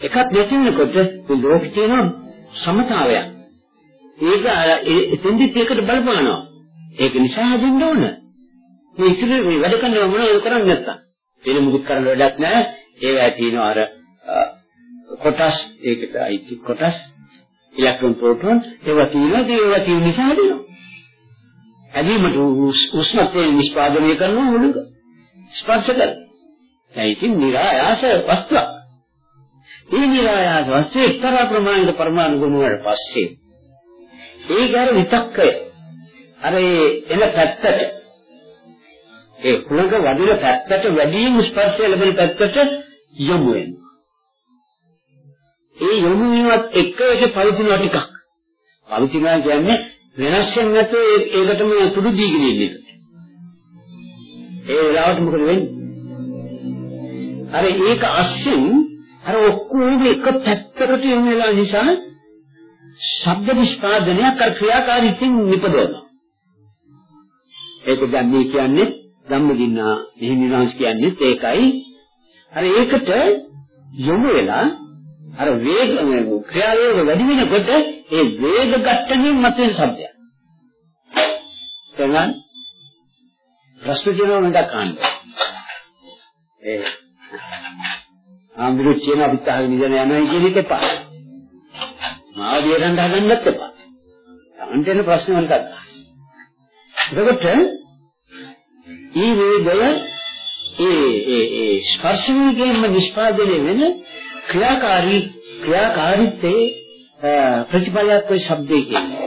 එකක් නැති වෙනකොට ලෝකේ තියෙන සමතාවයක්. ඒක එතෙන්දිත් ඒකට බලපානවා. ඒක නිසා හදින්න ඕන. මේ ඉතුරු මේ වැඩ කරන මොනවද කරන්නේ නැත්තම්. වෙන මුකුත් කරන්න වැඩක් නැහැ. ඒවා තියෙනවා අර කොටස් ඒකට අයිති කොටස් ඉලෙක්ට්‍රෝන ප්‍රෝටෝන ඒවා තියෙනවා ඒවා තියෙන නිසා හදිනවා. හැදීමට උෂ්ණත්වය නිෂ්පාදනය කරන මුලක ස්පර්ශ කර. ඒ ඉතින් નિરાයාස වස්තුවක්. මේ નિરાයාස වස්තුවේ එක්තරා ප්‍රමාණයක පරමාණු ගුණ වල පස්සේ ඒක අර විතක්කය අර එන පැත්තට ඒ කුණක වදින පැත්තට වැඩිම ස්පර්ශය ලැබෙන පැත්තට යොමු වෙනවා. ඒ යොමු වීමත් එක්ක ඒක පරිතිනවා ටිකක්. පරිතිනවා කියන්නේ වෙනස් වෙන්නේ නැතුව ඒකටම තුඩු දීගෙන ඉන්නේ. ඒ වෙලාවට මොකද වෙන්නේ? අර ඒක අස්සෙන් අර ඔක්කොම එක පැත්තකට යොමු වෙලා නිසා ශබ්ද නිෂ්පාදනයක් අර ක්‍රියාකාරීත්වයෙන් නිපදවනවා. ඒක දැන් මේ කියන්නේ ධම්මදින්නා මෙහිමිනාංශ කියන්නේ ඒකයි. අර ඒකට යොමු වෙලා අර වේග ක්‍රියාවේග වැඩි වෙනකොට ඒ වේග ඝට්ටණයෙන් මතුවෙන શબ્දයක්. එහෙනම් ප්‍රශ්න කියනවා මම දක්වන්න. ඒ ආම්බුරු කියන අපිට අහගෙන ඉඳන යනවා කියන එක එපා. මාව දියරන්න හදන්නත් එපා. තමන්ට එන ප්‍රශ්න වලට අහන්න. එතකොට ඒ වේගය ඒ ඒ ඒ ස්පර්ශණයෙන්ම නිෂ්පාදනය වෙන ක්‍රියාකාරී ක්‍රියාකාරීත්වයේ ප්‍රතිපලයක් වේ શબ્දේ කියන්නේ.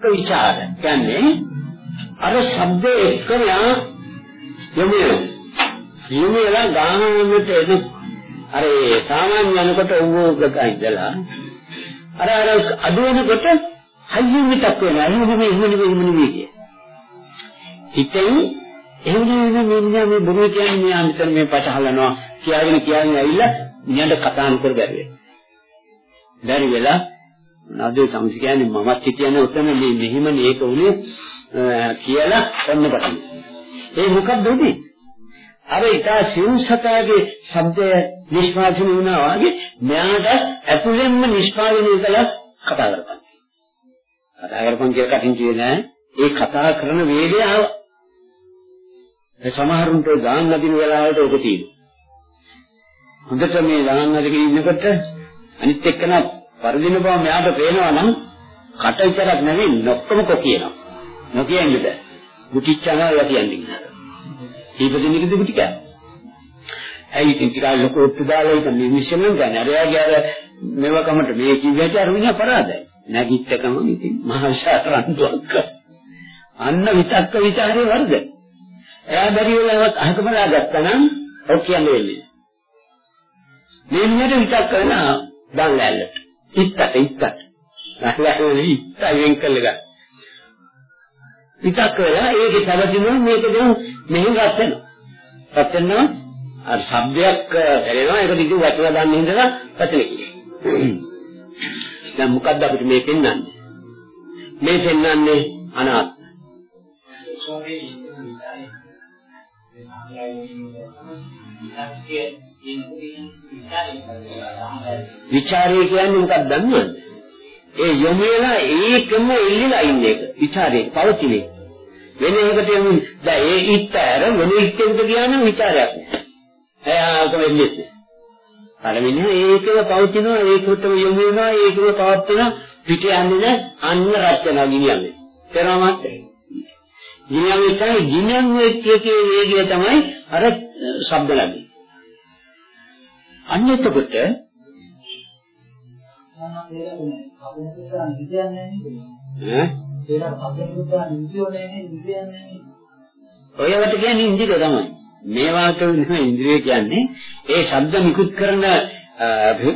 විචාර කියන්නේ අර શબ્දේ එක්කම යමු. යමු යලා ගානන්නට එදු අර සාමාන්‍ය යනකොට උගෝගක ඉඳලා අර අර අඩුවනකොට හයියෙන් විතක් වෙනවා. එහෙම නෙමෙයි එහෙම නෙමෙයි එහෙම නෙමෙයි හිතෙන් එහෙම නෙමෙයි මේ මිනිහා මේ බොරු කියන්නේ මෙයා මෙතන මේ පටහලනවා කියාගෙන කියන්නේ ඇවිල්ලා මිනිහට කතා නොකර බැරි වෙනවා. බැරි වෙලා නඩු සම්සි කියන්නේ මමත් කියන්නේ උතන මේ මෙහිම මේක උනේ කියලා ඔන්න පටන්. ඒ මොකක්ද උනේ? අර ඊටා සිව්සතාගේ ශබ්දය නිෂ්පාදනය වුණා වගේ මෙයාට ඇතුළෙන්ම නිෂ්පාදනය කළා කතා කරපන්. කතා කරපන් කියලා කටින් කියන්නේ ඒ කතා කරන වේගය ආව. ඒ සමහරුන්ට ගාන් නදින වෙලාවට ඔක තියෙනවා. හොඳට මේ ගාන් නදින ඉන්නකොට අනිත් එක්කන පරිදින බව මෙයාට පේනවා නම් කට විතරක් නෙවෙයි නොක්කම කොකියනවා. නොකියෙන්නේ බෑ. මුටිච්චනවා යතියන්නේ. කීප දෙනෙක්ද ටික. ඇයි ඉතින් ටිකක් ලොකු ඔත්තු දාලා ඉතින් මේ මිෂන් ගන්න. අර යාගේ අර මේව කමට මේ කිව්වට අර විනා පරාදයි. නැගිට්ටකම ඉතින් මහා ශාරන්තුවක්. අන්න විතක්ක ਵਿਚාරේ වර්ධ. එයා බැරි වෙලාවක් අහකමලා ගත්තා නම් ඔක් කියන්නේ වෙන්නේ. මේ මිනිහට විතක් කරන දල්ලැල්ලට. ඉත්තට ඉත්තට. නැහලන්නේ ඉත්ත වෙන් කළ ගන්න. විතක් කරලා ඒකේ පැවතිනවා මේක දැන් මෙහෙම රත් වෙනවා. රත් වෙනවා අර શબ્දයක් ඇලෙනවා ඒක දිගට වචන ගන්න හින්දා පැතලේ. දැන් මොකද්ද අපිට මේ පෙන්වන්නේ? මේ පෙන්වන්නේ අනාත්ම. විචාරය කියන්නේ මොකක්ද දන්නවද? ඒ යොමු වෙලා ඒකම එල්ලිලා ඉන්නේ ඒක. විචාරේ පවතින එක. වෙන එකකට යමු දැන් ඒ ඉත්තර වෙන ඉත්තෙන්ද කියනනම් විචාරයක් නෑ. එයාක වෙන්නේ නෑ. පළවෙනි ඒකව පවතිනවා ඒකටම යොමු වෙනවා ඒකව පවත්වනවා පිට යන්නේ නෑ අන්න රචනා ගිනියන්නේ. තේරෙනවද? ගිනියන්නේ තමයි ගිනියන්නේ කියකේ වේගය තමයි අර ශබ්ද ලැබෙන්නේ. අන්න එතකොට ඈ ඒකට අපේ පුතා නිදියෝනේ නේ නිදියන්නේ. ඔයවට කියන්නේ ඉන්ද්‍රිය තමයි. මේවා කියන ඉන්ද්‍රිය කියන්නේ ඒ ශබ්ද නිකුත් කරන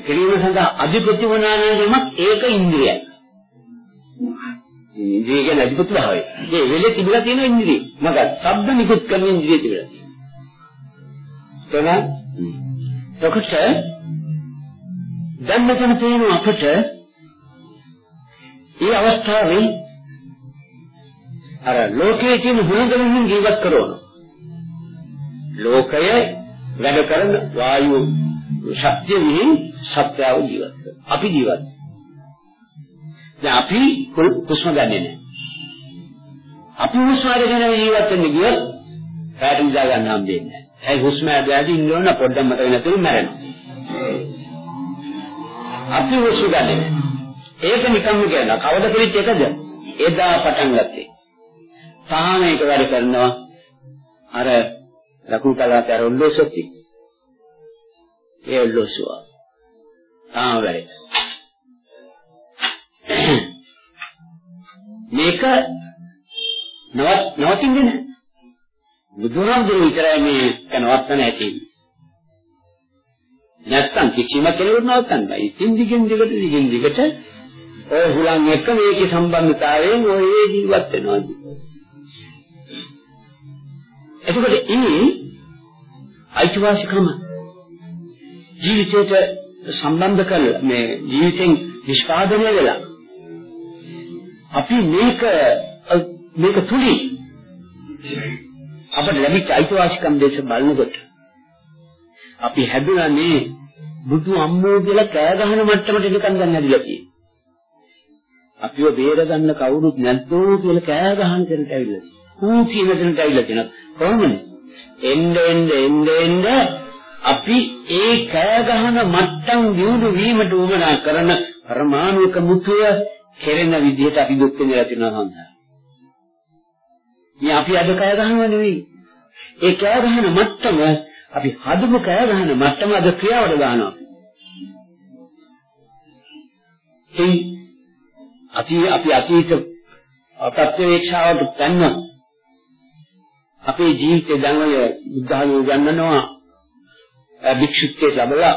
කිරීම සඳහා අධිපති වනානයමක් ඒක ඉන්ද්‍රියයි. ඉන්ද්‍රිය කියන්නේ අධිපති භාවය. ඒ වෙලේ තිබිලා තියෙන ඉන්ද්‍රිය. මොකද ශබ්ද නිකුත් කරන ඉන්ද්‍රිය තිබිලා තියෙනවා. එතකොට දැන් මෙතන තියෙන අපට මේ අවස්ථාවේ අර ලෝකයේ තියෙන ගුණධර්මයන් ජීවත් කරනවා. ලෝකය වැඩ කරන වායු ශක්තිය විහිං සත්‍යව ජීවත් අපි ජීවත්. දැන් අපි හුස්ම ගන්නෙ නැහැ. අපි හුස්ම අරගෙන ජීවත් වෙන්න ගියොත් පැයට නිදා ගන්න හම් දෙන්නේ නැහැ. ඒ හුස්ම ඇදලා ඉන්න ඕන පොඩ්ඩක් මතක නැතුව මැරෙනවා. අපි හුස්ම ගන්නෙ නැහැ. ඒක නිකම්ම කියනවා. කවද පිළිච්ච එකද? එදා පටන් ගත්තේ. තාම ඒක වැඩ කරනවා අර ලකුණු කලාවට අර ඔල්ලෝසොත්ති ඒ ඔල්ලෝසුව තාම වැඩ මේක නවත් නවතින්නේ නැහැ. බුදුහාමුදුරුවෝ විතරයි මේ කනවත්තන ඇති. නැත්තම් කිසිම කෙනෙකුට නවත්තන්න බෑ. ඉතින් දිගින් දිගට දිගින් දිගට ඔය හුලං එක්ක මේකේ සම්බන්ධතාවයෙන් ඔය ජීවත් වෙනවා. එතකොට ඉනි අයිතිවාසිකම ජීවිතයට සම්බන්ධ කරලා මේ ජීවිතෙන් නිෂ්පාදනය වෙලා අපි මේක මේක තුලින් අපට ලැබිච්ච අයිතිවාසිකම් දෙස බලනකොට අපි හැදුණානේ බුදු අම්මෝ කියලා කෑ ගහන මට්ටමට එනකන් දැන් හැදිලා තියෙන්නේ. අපිව බේර ගන්න කවුරුත් නැද්දෝ කියලා කෑ ගහන තැනට ඇවිල්ලා. ඌ කියන තැනට ඇවිල්ලා තියෙනවා. කොහොමද? එන්න එන්න එන්න එන්න අපි ඒ කෑ ගහන මට්ටම් දියුණු වීමට උවමනා කරන පරමාණුක මුතුය කෙරෙන විදිහට අපි දුක් විඳලා තියෙනවා සංසාරේ. මේ අපි අද කෑ ගහනව නෙවෙයි. ඒ කෑ ගහන මට්ටම අපි හදමු කෑ ගහන මට්ටම අද ක්‍රියාවට දානවා. ඒ අපි අපි අතීත ප්‍රත්‍යවේක්ෂාවට ගන්න අපේ ජීවිතේ දැන් ඔය බුද්ධහමෝ ගන්නනවා භික්ෂුත්වයේ ලැබලා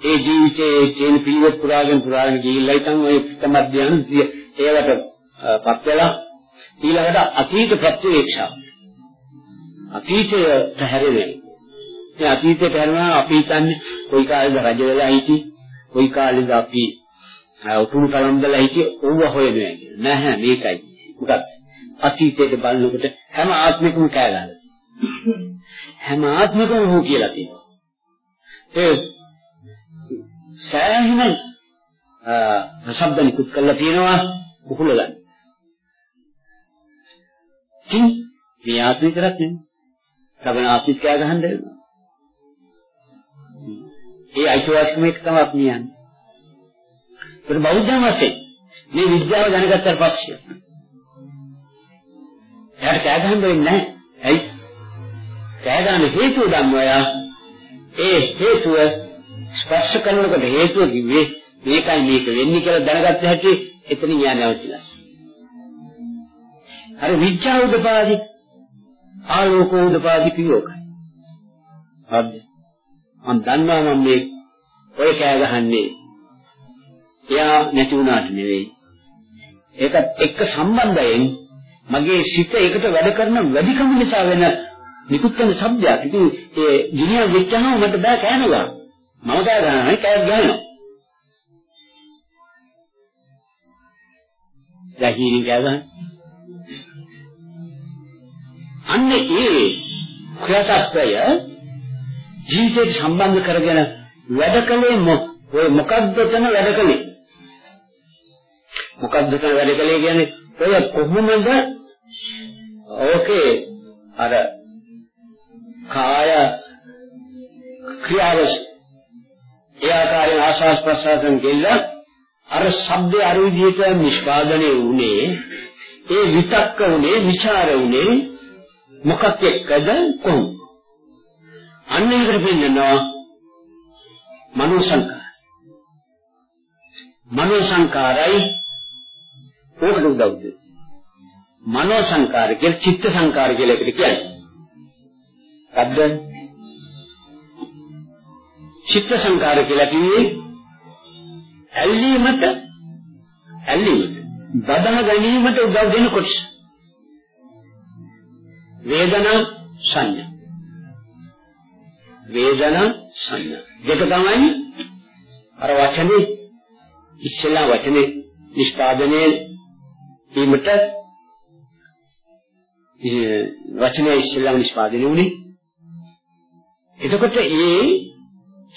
ඒ ජීවිතයේ තියෙන පිළිවෙත් පුරාගෙන පුරාගෙන ගිහිල්ලා ඉතින් ඔය ප්‍රථම ධ්‍යාන ඒවට පත් වෙලා ඊළඟට අතීත ප්‍රත්‍යවේක්ෂා අතීතයට හැරෙන්නේ මේ අතීතයට හැරෙනවා අපි හිතන්නේ කොයි කාලෙද රජ වෙලා හිටි කොයි කාලෙද අපි උතුරු කලම්බලා හිටි ඕව හොයන්නේ නැහැ මේකයි. මොකක්ද? අතීතයට බලනකොට හැම ආත්මිකම කෑ ගන්නවා හැම ආත්මිකම හෝ කියලා තියෙනවා. ඒ සෑහෙන ශබ්ද නිකුත් කරලා තියෙනවා කුකුලලන් ඉතින් මේ ආත්මය විතරක් නෙමෙයි. ලබන ආත්මික කෑ ගහන්න වෙනවා. ඒ අයිතිවාසිකම එක තමයි අපි යන්නේ. ඒක බෞද්ධයන් වශයෙන් මේ විද්‍යාව දැනගත්තාට පස්සේ එයාට කෑ ගහන්න වෙන්නේ නැහැ. ඇයි? කෑ ගන්න හේතුව දන්නවයා. ඒ හේතුව ස්පර්ශ කරනකොට හේතුව කිව්වේ මේකයි මේක වෙන්නේ කියලා දැනගත්ත හැටි එතන ඥානය අවශ්‍යයි. අර විඥා උදපාදි ආලෝක උදපාදි කියෝකයි. හරිද? මම දන්නවා මම මේ ඔය කෑ ගහන්නේ එයා නැති වුණාට නෙවෙයි. ඒකත් එක්ක සම්බන්ධයෙන් මගේ සිත ඒකට වැඩ කරන වැඩිකම නිසා වෙන නිකුත් වෙන શબ્දයක්. ඉතින් ඒ ගිනිය වෙච්චහම මට බෑ කෑනවා. මම කෑ ගන්නවා කෑ ගන්නවා. දැන් හීනින් කෑ ගන්නවා. අන්න ඒ ක්‍රියාත්මකය ජීවිතයට සම්බන්ධ කරගෙන වැඩ කලේ ඔය මොකද්ද තන වැඩ කලේ මොකද්ද තන වැඩ කලේ කියන්නේ ඔය කොහොමද ඕකේ අර කාය ක්‍රියාවස් ඒ ආකාරයෙන් ආශාස් ප්‍රසාසන කියලා අර ශබ්දේ අර විදිහට නිෂ්පාදනය වුණේ ඒ විතක්ක වුණේ ਵਿਚාර වුණේ මොකක් එක්කද කොහොමද? අන්න ඒකට පෙන්නනවා මනෝ සංකාර. මනෝ සංකාරයි ඕකට උදව් දෙන්නේ. මනෝ සංකාර කියන චිත්ත සංකාර කියලා එකට කියන්නේ. කද්ද? චිත්ත සංකාර කියලා කිව්වේ ඇල්ලීමට ඇල්ලීමට බදා ගැනීමට උදව් දෙන කොටස. වේදනා සංඥා. වේදනා සංඥා. දෙක තමයි අර වචනේ ඉස්සෙල්ලා වචනේ නිෂ්පාදනයේ වීමට වචනේ ඉස්සෙල්ලා නිෂ්පාදනය වුණේ. එතකොට ඒ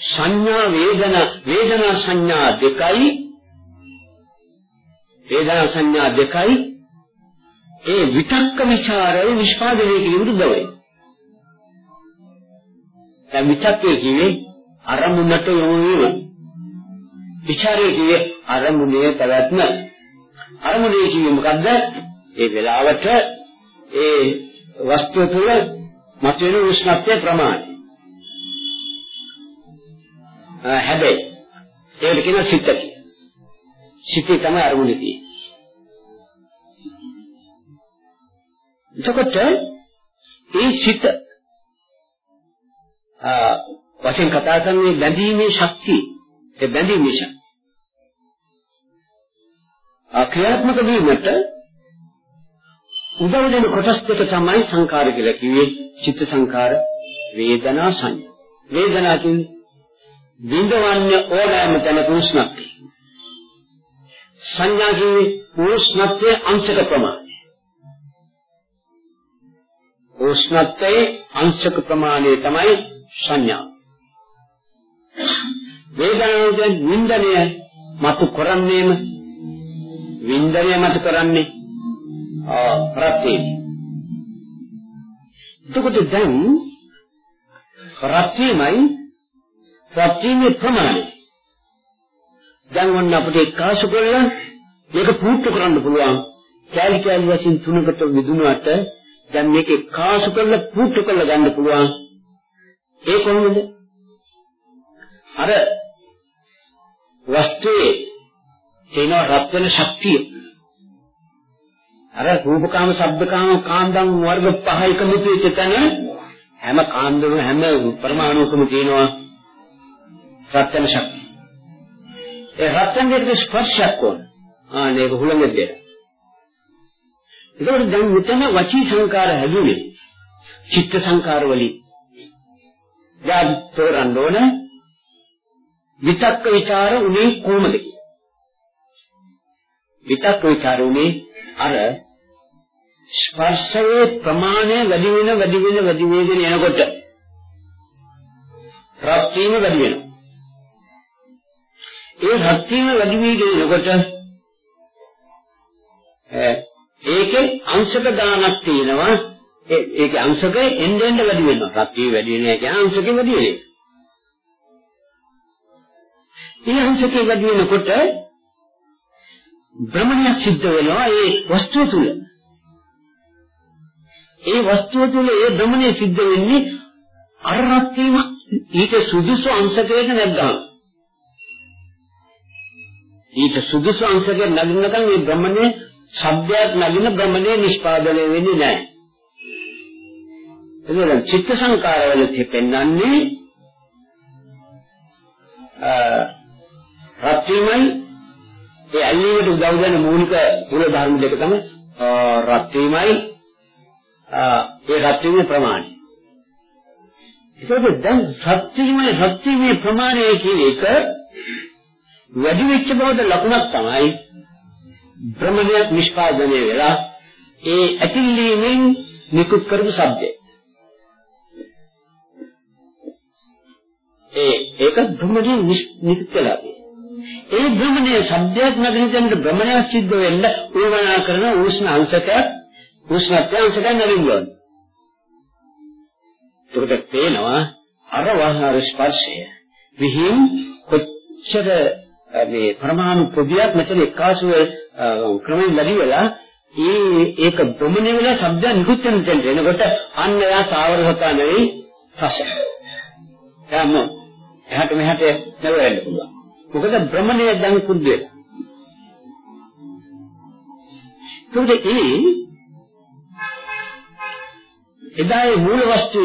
සංඥා වේදනා වේදනා සංඥා දෙකයි වේදනා සංඥා දෙකයි ඒ විතක්ක ਵਿਚාරය නිෂ්පාදනයේ විරුද්ධ වෙයි. දැන් විතක්කේ කියන්නේ අරමුණට යොමු වීම. ਵਿਚාරය කියන්නේ අරමුණේ පැවැත්ම. අරමුණේ කියන්නේ මොකද්ද? ඒ වෙලාවට ඒ වස්තුව තුළ මතුවෙන උෂ්ණත්වයේ ප්‍රමාණය. හැබැයි ඒකට කියන සිත කියලා. සිතේ තමයි අරමුණ තියෙන්නේ. එතකොට ඒ සිත ආ වශයෙන් කතා කරන්නේ බැඳීමේ ශක්තිය ඒ බැඳීමේ ශක්තිය ක්‍රියාත්මක වීමට උදව් දෙන කොටස් දෙක තමයි සංකාර කියලා කිව්වේ චිත්ත සංකාර වේදනා සංඥා වේදනා කියන්නේ විඳවන්නේ ඕනෑම තැනක උෂ්ණත්වය. සංඥා කියන්නේ උෂ්ණත්වයේ අංශක ප්‍රමාණය. උෂ්ණත්වයේ අංශක ප්‍රමාණය තමයි සංඥා. වේදනාවේ නින්දනය මතු කරන්නේම වින්දනය මත කරන්නේ ප්‍රත්‍යයෙන්. එතකොට දැන් ප්‍රත්‍යයමයි ප්‍රත්‍යයේ ප්‍රමාණය. දැන් වන්න අපිට එක්කාසු කරලා මේක පුරුදු කරන්න පුළුවන්. කැලි කැලි වශයෙන් තුනකට විදුණාට දැන් මේක එක්කාසු කරලා පුරුදු කරලා ගන්න පුළුවන්. ඒ කොහොමද? අර වස්තුවේ තියෙන රත් වෙන ශක්තිය. අර රූපකාම, ශබ්දකාම, කාන්දම් වර්ග පහ එකමුතු වෙච්ච තැන හැම කාන්දම හැම පරමාණුකම තියෙනවා රත් වෙන ශක්තිය. ඒ රත් වෙන දෙයක ස්පර්ශයක් ඕන. ආනේ ඒක හුලඟෙන් දෙන. ඒකෝට දැන් මෙතන වචී සංකාර හැදුවේ චිත්ත සංකාර වලින්. යා තෝරන්න ඕන විතක්ක ਵਿਚාර උනේ කොහොමද විතක්ක ਵਿਚාර උනේ අර ස්පර්ශයේ ප්‍රමාණය වැඩි වෙන වැඩි වෙන වැඩි වෙන යනකොට රත් වීම වැඩි වෙනවා ඒ රත්ත්‍රීම වැඩි වෙගෙන යනකොට ඒකේ අංශක දානක් තියෙනවා. ඒකේ අංශක එන්න එන්න වැඩි වෙනවා. රත්ත්‍රී වැඩි වෙනවා කියන්නේ අංශක වැඩි වෙනවා. ඒ අංශකේ වැඩි වෙනකොට භ්‍රමණයක් සිද්ධ වෙනවා ඒ වස්තුව තුල. ඒ වස්තුව තුල ඒ භ්‍රමණය සිද්ධ වෙන්නේ අරහත් වීම ඊට සුදුසු අංශකයක නැග්ගම. ඊට සුදුසු අංශකයක නැගිනකන් මේ භ්‍රමණය ශබ්දයක් නැගින භ්‍රමණය නිෂ්පාදනය වෙන්නේ නැහැ. එතකොට චිත්ත සංකාරවල පෙන්වන්නේ රත් වීමයි ඒ ඇල්ලීමට උදව් වෙන මූලික මූල ධර්ම දෙක තමයි රත් වීමයි ඒ රත් වීමේ ප්‍රමාණය. ඒකද දැන් රත් වීමයි රත් වීමේ ප්‍රමාණය කියන එක වැඩි වෙච්ච බවද ලකුණක් තමයි බ්‍රහ්මදයක් නිෂ්පාදනය වෙලා ඒ ඇතිවීමෙන් නිකුත් කරපු ශබ්දය. ඒ ඒක බ්‍රහ්මදී නිකුත් කළා. ඒ බ්‍රහ්මණය ශබ්දයක් නැගෙනතෙන්ට බ්‍රහ්මණය සිද්ධ වෙන්න උවමනා කරන උෂ්ණ අංශකයක් උෂ්ණත්වය අංශකයක් නැගෙනවා. ඒකට පේනවා අර වහාර ස්පර්ශය විහිං කොච්චර මේ පරමාණු ප්‍රභියක් මෙතන එක්කාසුව ක්‍රමෙන් ලැබි වෙලා ඒ ඒක දොමිනේ වෙලා શબ્ද නිකුත් වෙන තැනට එනකොට අන්න එයා සාවර සතා නෙවෙයි ප්‍රශ්න. එයාම එහාට මෙහාට නැවෙන්න පුළුවන්. මොකද බ්‍රහ්මණය දැන් කුද්ද වෙලා. ඒකද ඒ එදා ඒ මූල වස්තු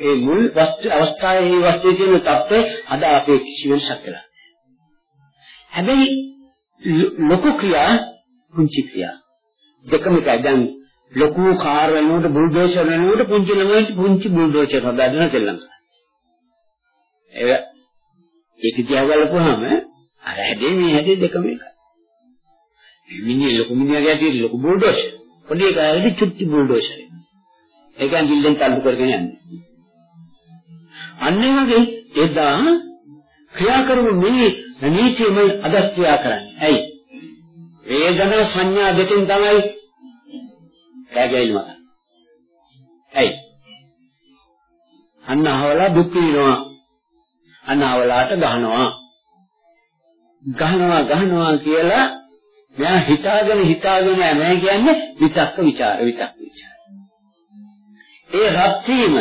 ඒ මූල වස්තු අවස්ථාවේ මේ වස්තුවේ තියෙන தත්ත්වය අද අපේ කිසිවෙක් සැකලා. හැබැයි ලොකු ක්‍රියා පුංචි ක්‍රියා දෙකම එකයි. දැන් ලොකු කාර් වෙනකොට බුල්ඩෝසර් වෙනකොට පුංචි ළමයින්ට පුංචි බුල්ඩෝසර් හදාගෙන සෙල්ලම් කරනවා. ඒක ඒක දිහා බලපුවාම අර හැදේ මේ හැදේ දෙකම එකයි. මිනිහ ලොකු මිනිහගේ ඇටි ලොකු බුල්ඩෝසර්. පොඩි එකාගේ චුට්ටි බුල්ඩෝසර්. ඒකෙන් දිල්ලෙන් තල්ලු කරගෙන යන්නේ. අන්න ඒ වගේ එදා ක්‍රියා කරපු මේ නීතියමයි අදත් ක්‍රියා කරන්නේ. ඇයි? වේදනා සංඥා දෙකෙන් තමයි කැගෑලි මත. ඇයි? අන්නහවලා දුක් විඳිනවා. අන්නහවලාට ගහනවා. ගහනවා ගහනවා කියලා මෙයා හිතාගෙන හිතාගෙන නැහැ කියන්නේ විතක්ක ਵਿਚාර විතක්ක ਵਿਚාර. ඒ රත් වීම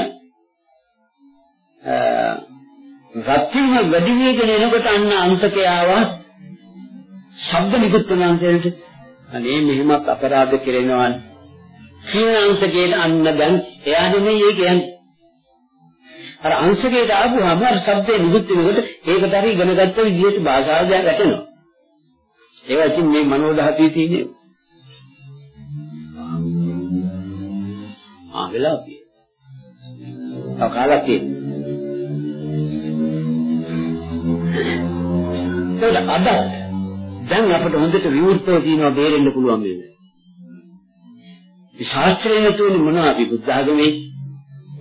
රත් වීම වැඩි වේගෙන එනකොට අන්න අංශකය ආවා ශබ්ද නිකුත් වෙන අංශයට අනේ මෙහෙමත් අපරාධ කෙරෙනවා කියන අංශකයට අන්න දැන් එයා නෙමෙයි ඒ කියන්නේ. අර අංශකයට ආපුවාම අර શબ્දේ නිකුත් වෙනකොට ඒකට හරි ඉගෙනගත්ත විදිහට භාෂාව දැන් රැටෙනවා. ඒවා ඉතින් මේ මනෝ ධාතුවේ තියෙන්නේ. ආ වෙලා තියෙන්නේ. ඔය කාලක් තියෙන්නේ. ඒකට අද දැන් අපිට හොඳට විවෘතව තියෙනවා බේරෙන්න පුළුවන් මේ. මේ ශාස්ත්‍රයේ නැතුනේ මොනවා අපි බුද්ධ ආගමේ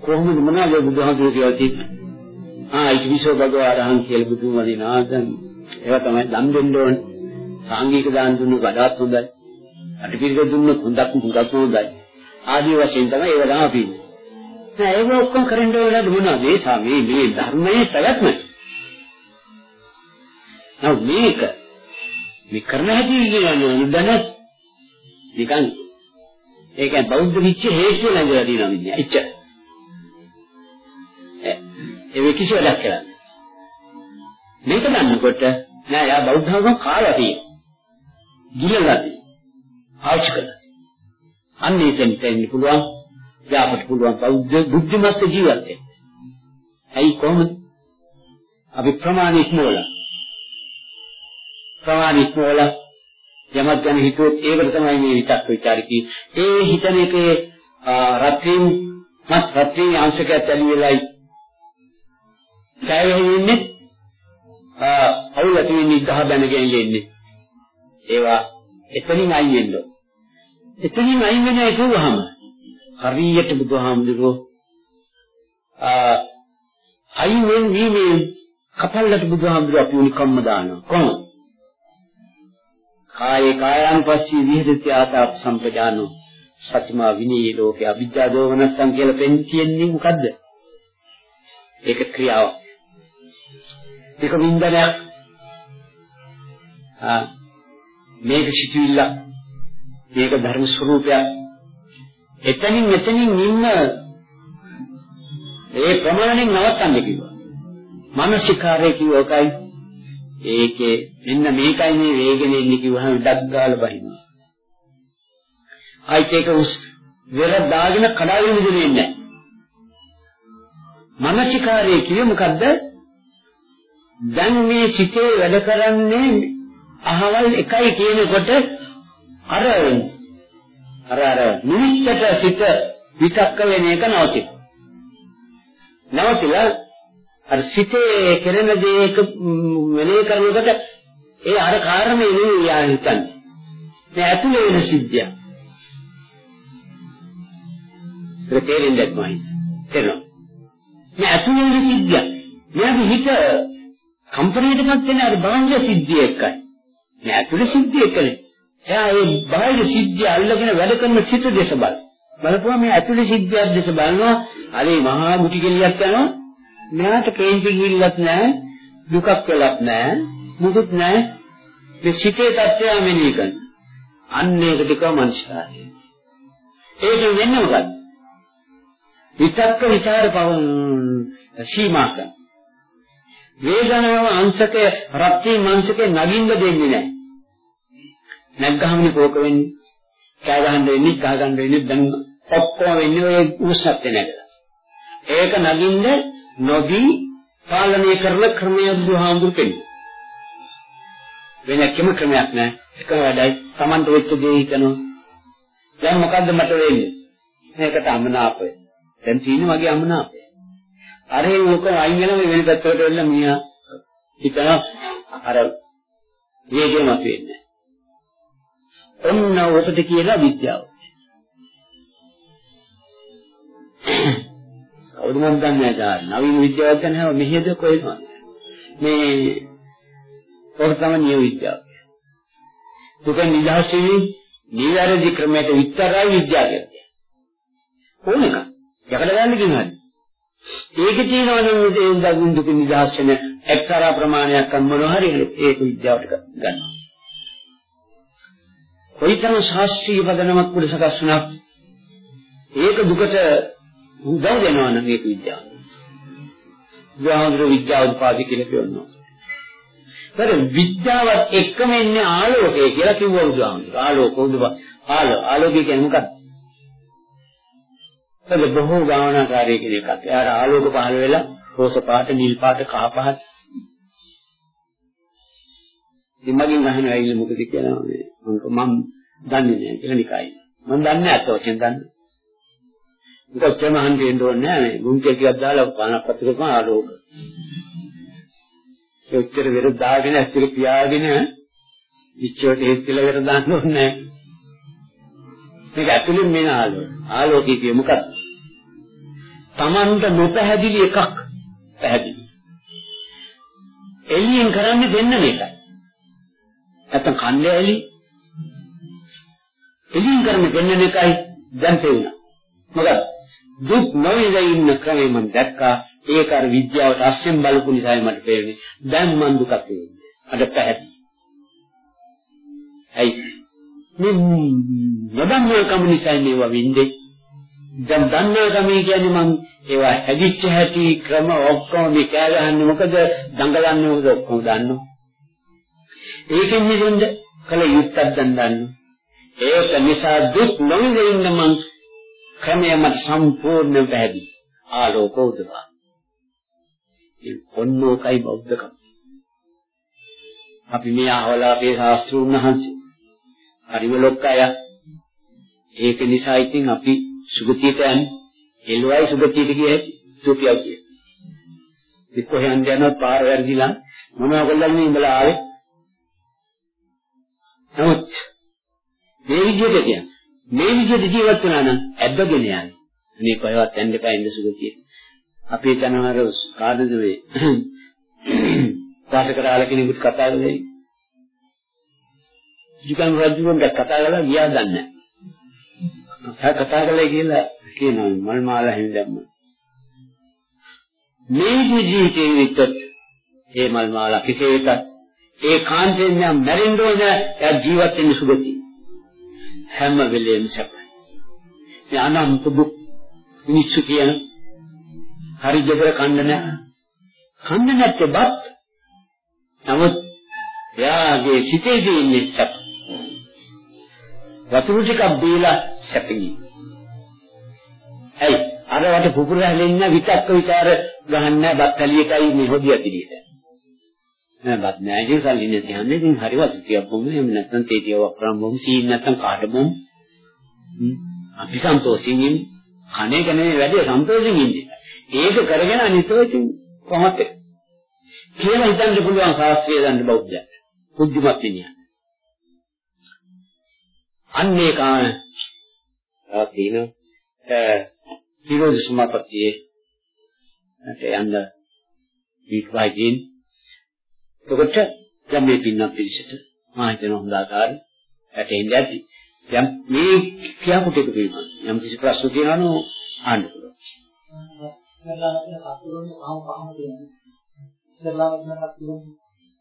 කොහොමද මොනවාද බුදුහාමුදුරුවෝ කියලා තියෙන්නේ? ආ ඒක විසෝ භගවාරහන් කියලා බුදුන් වදිනා දැන් ඒවා තමයි දන් දෙන්න ඕනේ. සාංගික දාන දුන්නු වඩාත් හොඳයි. අටපිරික දුන්නු හොඳක් හොඳක් හොඳයි. ආදී වශයෙන් තමයි ඒවා තමයි අපි. දැන් ඒක ඔක්කොම කරන්න ඕනේ මොනවද? මේ සමේ මේ ධර්මයේ පැවැත්ම. නෝ මේක මේ කරන හැටි කියන්නේ දැන නිකන් ඒක බෞද්ධ විච්ච හේතු නැගලා තියෙනවා විදිය. එච්චර. ඒ කිසි වැඩක් කරන්නේ. මේක දන්නකොට නෑ යා බෞද්ධවම කාලා තියෙනවා. ගිලලා තියෙනවා. ආචි කළා. අන්න එතෙන් තෙන්න පුළුවන්. යාපට පුළුවන් බෞද්ධ බුද්ධිමත් ජීවිතය. ඇයි කොහොමද? අපි ප්‍රමාණ ඉක්මවලා. ප්‍රමාණ ඉක්මවලා යමක් ගැන හිතුවොත් ඒකට තමයි මේ විචක්ක ਵਿਚාර කියේ. ඒ හිතන එකේ රත්ත්‍රින් මත් රත්ත්‍රින් අංශකයක් ඇති වෙලයි. කෑවෙහි ඉන්නේ. ආ අවුල ඇති වෙන්නේ ගහ බැනගෙන ඉන්නේ. ඒවා එතනින් අයින් වෙන්න එතනින් අයින් වෙන එක වහම හරියට බුදුහාමුදුරුවෝ ආ අයින් වෙන්නේ මේ කපල්ලට බුදුහාමුදුරුවෝ අපි උනිකම්ම දානවා. කොහොමද? කායේ කායං පස්සී විහෙරති ආතාප සම්පජානෝ. සත්‍යමා විනී ලෝකේ අවිද්‍යා දෝමනස්සං කියලා පෙන් කියන්නේ මොකද්ද? ඒක ක්‍රියාවක්. ඒක වින්දනයක්. ආ මේක සිටිවිල්ල මේක ධර්ම ස්වરૂපයක් එතනින් මෙතනින් ඉන්න ඒ ප්‍රමාණයෙන් නවත්තන්න කිව්වා. මානසිකාරය කිව්වකයි ඒකේ මෙන්න මේකයි මේ වේගනේ ඉන්නේ කිව්වහම ඩක් ගාලා බහිනවා. ආයිත් ඒක උස් වෙර දාගෙන කඩාගෙන ඉඳින්නේ නැහැ. මානසිකාරය කිව්වේ මොකද්ද? දැන් මේ සිතේ වැඩ කරන්නේ අහවල් එකයි කියනකොට අර අර අර නිමිත්තට සිත විතක්ක වෙන එක නවතින. නවතිලා අර සිතේ කෙරෙන දේ එක වෙලේ කරනකොට ඒ අර කාරණේ නෙවෙයි යා හිතන්නේ. මේ ඇතුලේ වෙන සිද්ධිය. ඒක තේරෙන්නේ නැහැ. තේරෙනවා. මේ ඇතුලේ වෙන සිද්ධිය. මෙයාගේ හිත කම්පණයටපත් වෙන අර බාහිර සිද්ධිය එකයි. මේ ඇතුළේ සිද්ධිය එකනේ. එයා ඒ බාහිර සිද්ධිය අල්ලගෙන වැඩ කරන සිත දේශ බල. බලපුවා මේ ඇතුළේ සිද්ධියක් දේශ බලනවා. අනේ මහා මුටි කෙලියක් යනවා. මෙයාට කේන්ති ගිල්ලක් නැහැ. දුකක් වෙලක් නැහැ. මොකුත් නැහැ. මේ සිතේ தත්ත්වය මෙනෙහි කරන අන්න ඒක ටික මනසකාරය ඒක වෙන්නේ මොකද්ද? විතක්ක ਵਿਚාර පව සීමා කරන වේදනාව අංශකේ රත්ති මංශකේ නගින්න දෙන්නේ නැහැ. නැග්ගහමනේ කෝක වෙන්නේ. කෑ ගහන්න වෙන්නේ කහ ගන්න වෙන්නේ දැන් ඔක්කොම වෙන්නේ ඔය උස්සත් නැගලා. ඒක නගින්න නොදී පාලනය කරන ක්‍රමය දුහාඳුරු කෙන්නේ වෙන කිම ක්‍රමයක් නැහැ. එක වැඩයි. Tamanට වෙච්ච දේ හිතනවා. දැන් මොකද්ද මට වෙන්නේ? මේකට අමනාපය. දැන් තියෙන්නේ මගේ අමනාපය. අර ඒ ලෝක අයින් වෙන වෙන පැත්තකට වෙන්න මියා හිතන අර වේගෙම වෙන්නේ. ඔන්න ඔකට කියලා විද්‍යාව. කවුද මන් දන්නේ නැහැ. නවීන විද්‍යාවක් ගැන මෙහෙද කොහෙද මේ ඔක තමයි නිය විද්‍යාව. දුක නිදහස් වෙන්නේ නිවැරදි ක්‍රමයට විතරයි විද්‍යාව කියන්නේ. කොහොම එක? යකඩ ගන්න කිව්වද? ඒකේ තියෙනවා නම් ඒ දඟුන් දුක නිදහස් වෙන එක්තරා ප්‍රමාණයක් මොන හරි ඒක විද්‍යාවට ගන්නවා. කොයිතරම් ශාස්ත්‍රීය පදනමක් උඩ සකස් වුණත් ඒක දුකට උදව් වෙනවා නම් ඒක විද්‍යාව. විද්‍යාව විද්‍යාව උපාධි කියලා කියනවා. ඒතර විද්‍යාවත් එක්කම ඉන්නේ ආලෝකය කියලා කිව්වා බුදුහාමුදුරුවෝ. ආලෝක උදව ආලෝ ආලෝකය කියන්නේ මොකක්ද? ඒක බොහෝ භාවනාකාරී කෙනෙක්. එයාට ආලෝක පහළ වෙලා රෝස පාට, නිල් පාට, කහ පාට. ඉතින් මගෙන් අහනවා ඇයි මොකද කියලා මේ මම දන්නේ නැහැ කියලා නිකයි. මම දන්නේ අත වශයෙන් දන්නේ. ඒක ඔච්චරම අහන්න දෙන්න ඕනේ නැහැ. මුන් ටිකක් දාලා පානක් පත්‍රකම ආලෝක. ඒ ඔච්චර වෙර දාගෙන ඇත්තට පියාගෙන විච්චෝට හේත් කියලා වෙර දාන්න ඕනේ නැහැ. මේක ඇතුළෙන් මෙන ආලෝක. ආලෝකයේ කිය මොකක්ද? Tamanta නොපැහැදිලි එකක් පැහැදිලි. එළියෙන් කරන්නේ දෙන්න මේකයි. නැත්තම් කන්නේ එළි. එළියෙන් කරන්නේ දෙන්න එකයි දැන් තේරුණා. මොකද දුක් නොවිලා ඉන්න ක්‍රමය මම දැක්කා. ඒක අර විද්‍යාවට අස්සෙන් බලපු නිසායි මට තේරෙන්නේ. දැන් මන් දුකක් වෙන්නේ. අද පැහැදිලි. ඇයි මේ නොදන්නා කම නිසා මේවා වින්දේ දැන් දන්නා කම කියන්නේ මම ඒවා හැදිච්ච හැටි ක්‍රම ඔක්කොම මේ කෑ ගහන්නේ මොකද දඟලන්නේ මොකද ඔක්කොම දන්නෝ ඒකෙන් නිදෙන්න කල යුත්තක් දැන් දන්නෝ ඒක නිසා දුක් නොවිඳින්න මං ක්‍රමය මට සම්පූර්ණ පැහැදිලි ආලෝක උදවා ඒ ඔන්නෝකයි බෞද්ධකම අපි මේ අහවලා අපේ ශාස්ත්‍රුන් වහන්සේ හරිම ලොක්කය. ඒක නිසා ඉතින් අපි සුගතියට යන්නේ. එළුවයි සුගතියට ගියේ සුඛියයි කියේ. ඉතින් කොහෙන්ද යනවත් පාර වැරදිලා මොනවා කළාද ඉඹලා ආවේ? නමුත් මේ විදිහට කියන්නේ මේ විදිහට ජීවත් වෙනා නම් ඇද්දගෙන යන්නේ. මේ කොහෙවත් යන්න එපා ඉන්න සුගතියට. අපේ තනවර කාදද වේ. වාසකරාල කෙනෙකුට කතා කරන්නේ ජිකන් රජුන්ට කතා කරලා ගියා දන්නේ නැහැ. කතා කළා කියලා කියනවා මල් මාලා හිමි දැම්ම. මේ ජීවිතයේ විතත් ඒ මල් මාලා කිසිවෙක ඒ කාන්තෙන් නම් මැරෙන්න ඕන එයා ජීවත් වෙන්න සුගති. හැම වෙලෙම සැපයි. මේ අනන්ත දුක් මිනිස්සු කියන හරි ජීවිත කන්න නැහැ. කන්න නැත්තේ බත්. නමුත් එයාගේ සිතේ තියෙන සැප වතුරු ටිකක් බීලා සැපෙන්නේ. ඇයි? අර වට පුපුර හැලෙන්න විතක්ක විචාර ගහන්න බත් ඇලියටයි මේ හොදිය පිළිද. නෑ බත් නෑ ඉතින් සල්ලි නැති යන්නේ ඉතින් හරි වතු ටිකක් බොමු එහෙම නැත්නම් තේ ටිකක් වක්‍රම් බොමු සීන් නැත්නම් කාට බොමු. අපි සන්තෝෂින් ඉන්නේ. කණේ කනේ වැඩි සන්තෝෂින් ඉන්නේ. ඒක කරගෙන අනිතෝ ඉතින් කොහොමද කියලා හිතන්න පුළුවන් ශාස්ත්‍රීය දන්න බෞද්ධයන්ට. බුද්ධිමත් වෙන්නේ. අන්නේ කාණ තියෙන විරෝධ සමාපත්තියේ නැට යන්න වික්වයින් එතකොට දැන් මේ පින්න පිළිසෙට මා හිතන හොඳ ආකාරය ඇටෙන්න ඇති යම් මේ කියාපු ටික පිළිබඳ යම් කිසි ප්‍රශ්න තියෙනවා නෝ අහන්න පුළුවන් ඉස්සරලා තියෙන කතුරුන් ආව පහම තියෙනවා ඉස්සරලා තියෙන කතුරුන්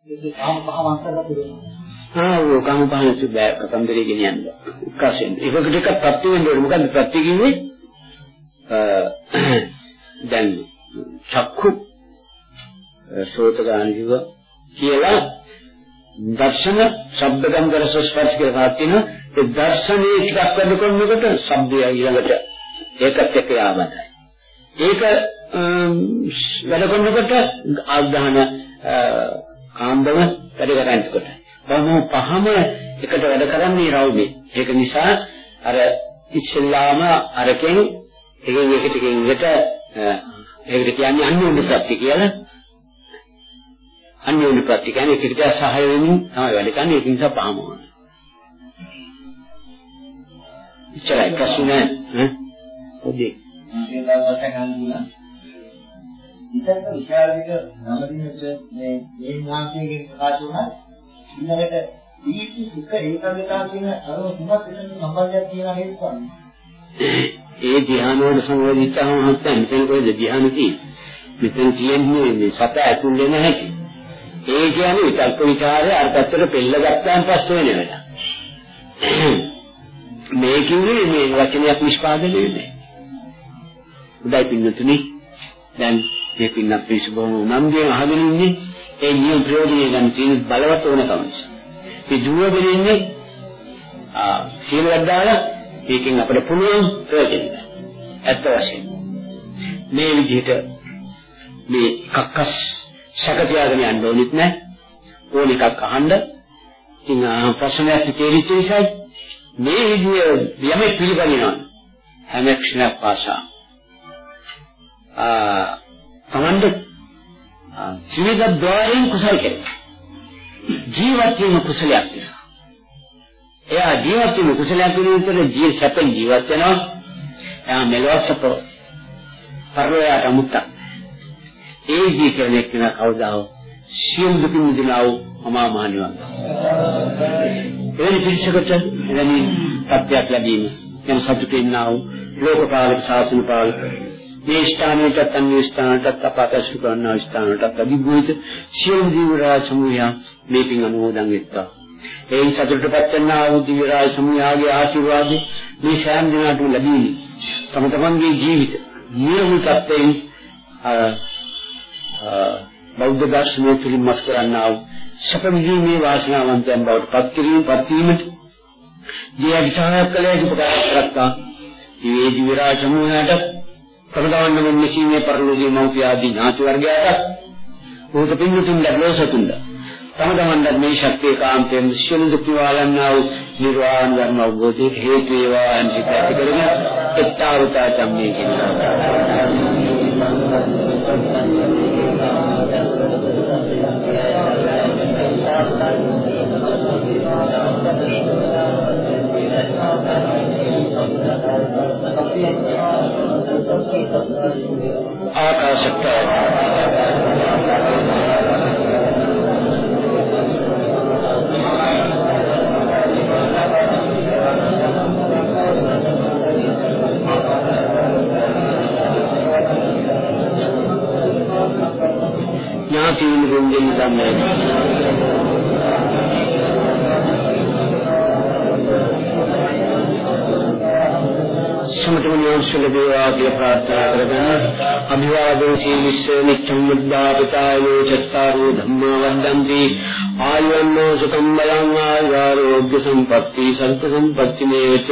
ඒක ආව පහම අන්තර්ගත වෙනවා ආ ඔකම පහන සුබෑ කතන්දරේ ගෙනියන්න. උක්කාසෙන්. ඒකට එකක් ප්‍රත්‍ය වෙන්න ඕනේ. මොකද්ද ප්‍රත්‍ය කිව්වේ? දැන් චක්කු සෝතගානිව කියලා දර්ශන ශබ්ද ගන්ධ රස ස්පර්ශ කියලා තියෙන ඒ දර්ශනේ ටිකක් වැඩ කරනකොට ශබ්දය ඊළඟට ඒකත් එක්ක යාමයි. ඒක වැඩ කරනකොට ආග්‍රහණ කාන්දම වැඩ කරන්නේ බොහොම පහම එකට වැඩ කරන්නේ රවුමේ. ඒක නිසා අර ඉස්සෙල්ලාම අරකින් එකෙන් එකට එකෙන් එකට ඒකට කියන්නේ අන්‍යෝන්‍ය ප්‍රත්‍ය කියලා. අන්‍යෝන්‍ය ප්‍රත්‍ය කියන්නේ එකට සහාය වෙමින් තමයි වැඩ කරන්නේ. ඒක නිසා පහම ඕනේ. ඉච්චරයි කසුනේ ඈ පොඩි ඒකවලට ගන්නවා ඉතින් විචාරික නමදිනට මේ මේ වාක්‍යයෙන් ප්‍රකාශ වුණා ඊළඟට දීප්ති සුඛ ඒකාග්‍රතාව කියන අරම තුනක් එතන සම්බන්ධයක් තියෙනවා නේද ස්වාමී? ඒ ධ්‍යාන වල සංවේදීතාව මහත්යන් මෙතන කොහෙද ධ්‍යාන තියෙන්නේ? මෙතන කියන්නේ මේ සත ඇතුල් වෙන හැටි. ඒ කියන්නේ විතක්ක ਵਿਚාරය අර පැත්තට පෙළ ගත්තාන් පස්සේ වෙන වැඩ. මේ කිව්වේ මේ වචනයක් නිෂ්පාදනය වෙන්නේ. උදයි පින්නතුනි දැන් මේ පින්නත් පිසු බොහොම උනන්දුවෙන් අහගෙන ඉන්නේ ඒ නියම ප්‍රයෝජනය ගන්න තියෙන බලවත් ඕනකම නිසා. මේ දුවගෙන ඉන්නේ ආ සීලවත් දාලා ඒකෙන් අපිට පුළුවන් ප්‍රයෝජන ගන්න. ඇත්ත වශයෙන් මේ විදිහට මේ එකක්ස් ශක තියාගෙන යන්න ඕනෙත් නැහැ. ඕන එකක් අහන්න. ඉතින් ප්‍රශ්නයක් තේරිච්ච නිසා මේ විදිය යමෙක් පිළිගන්නවා. හැම ක්ෂණයක් පාසා. ආ තමන්ට ජීවිත ద్వාරයෙන් කුසල කෙරේ. ජීවත් වීම කුසලයක් වෙනවා. එයා ජීවත් වීම කුසලයක් වෙන විතර ජීව සැපෙන් ජීවත් වෙනවා. එයා මෙලොව සැප පරලෝයට අමුත්තක්. ඒ ජී කෙනෙක් වෙන කවදාව සියලු දුකින් මිදලා වූ අමා මහ නිවන්. එවැනි පිළිසකට එවැනි තත්ත්වයක් ලැබීම යන සතුටින් නා වූ ලෝකපාලක ශාසන පාලක මේ ස්ථානයටත් අන්‍ය ස්ථානටත් අපතසු කරන ස්ථානටත් අධිගුහිත සියලු ජීව රාජ සමූහය මේ පින් අනුමෝදන් වෙත්තා. ඒ සතුටටපත් වෙනා වූ දිව්‍ය රාජ සමූහයාගේ ආශිර්වාද මේ සෑම දිනකටම ලැබීනි. තම තමන්ගේ ජීවිත නිර්මුල් තත්ත්වයෙන් බෞද්ධ දර්ශනය තුළින් මත කරන්නා වූ සපවිදීමේ වාසනාවන්තයන් බවට පත් කිරීම පත් වීමට දී අධිෂ්ඨානයක් කළ යුතු ප්‍රකාශ කරත්තා. මේ දිව්‍ය රාජ සමූහයාට ප්‍රදාන මෙන්නසීමේ පරිලෝකීය මෞපිය ආදී ඥාති වර්ගයාට උත පින්තුන් ලැබලසතුන්ද තම තමන්ට මේ ශක්තිය කාන්තයෙන් සියලු දුක් නිවාලන්නා වූ නිර්වාණ ධර්ම අවබෝධයේ හේතු වේවා අන්තික කරගෙන එත්තාවතා ධම්මේ කියනවා आप आ सकता है यहाँ तीन गुंजे निगम है සමතම නිවන්සල දේවා කියලා ප්‍රාර්ථනා කරගෙන අභිවාදෝ සීලිස්ස නිච්ඡම් මුද්දාපිතායෝ චත්තාරෝ ධම්මා වන්දන්ති ආයුන්නෝ සුඛම් බලං ආයුරෝග්‍ය සම්පatti සන්ත සම්පatti මේච.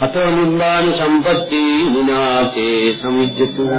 අතෝ නිබ්බාන සම්පatti විනාතේ සමුජ්ජතු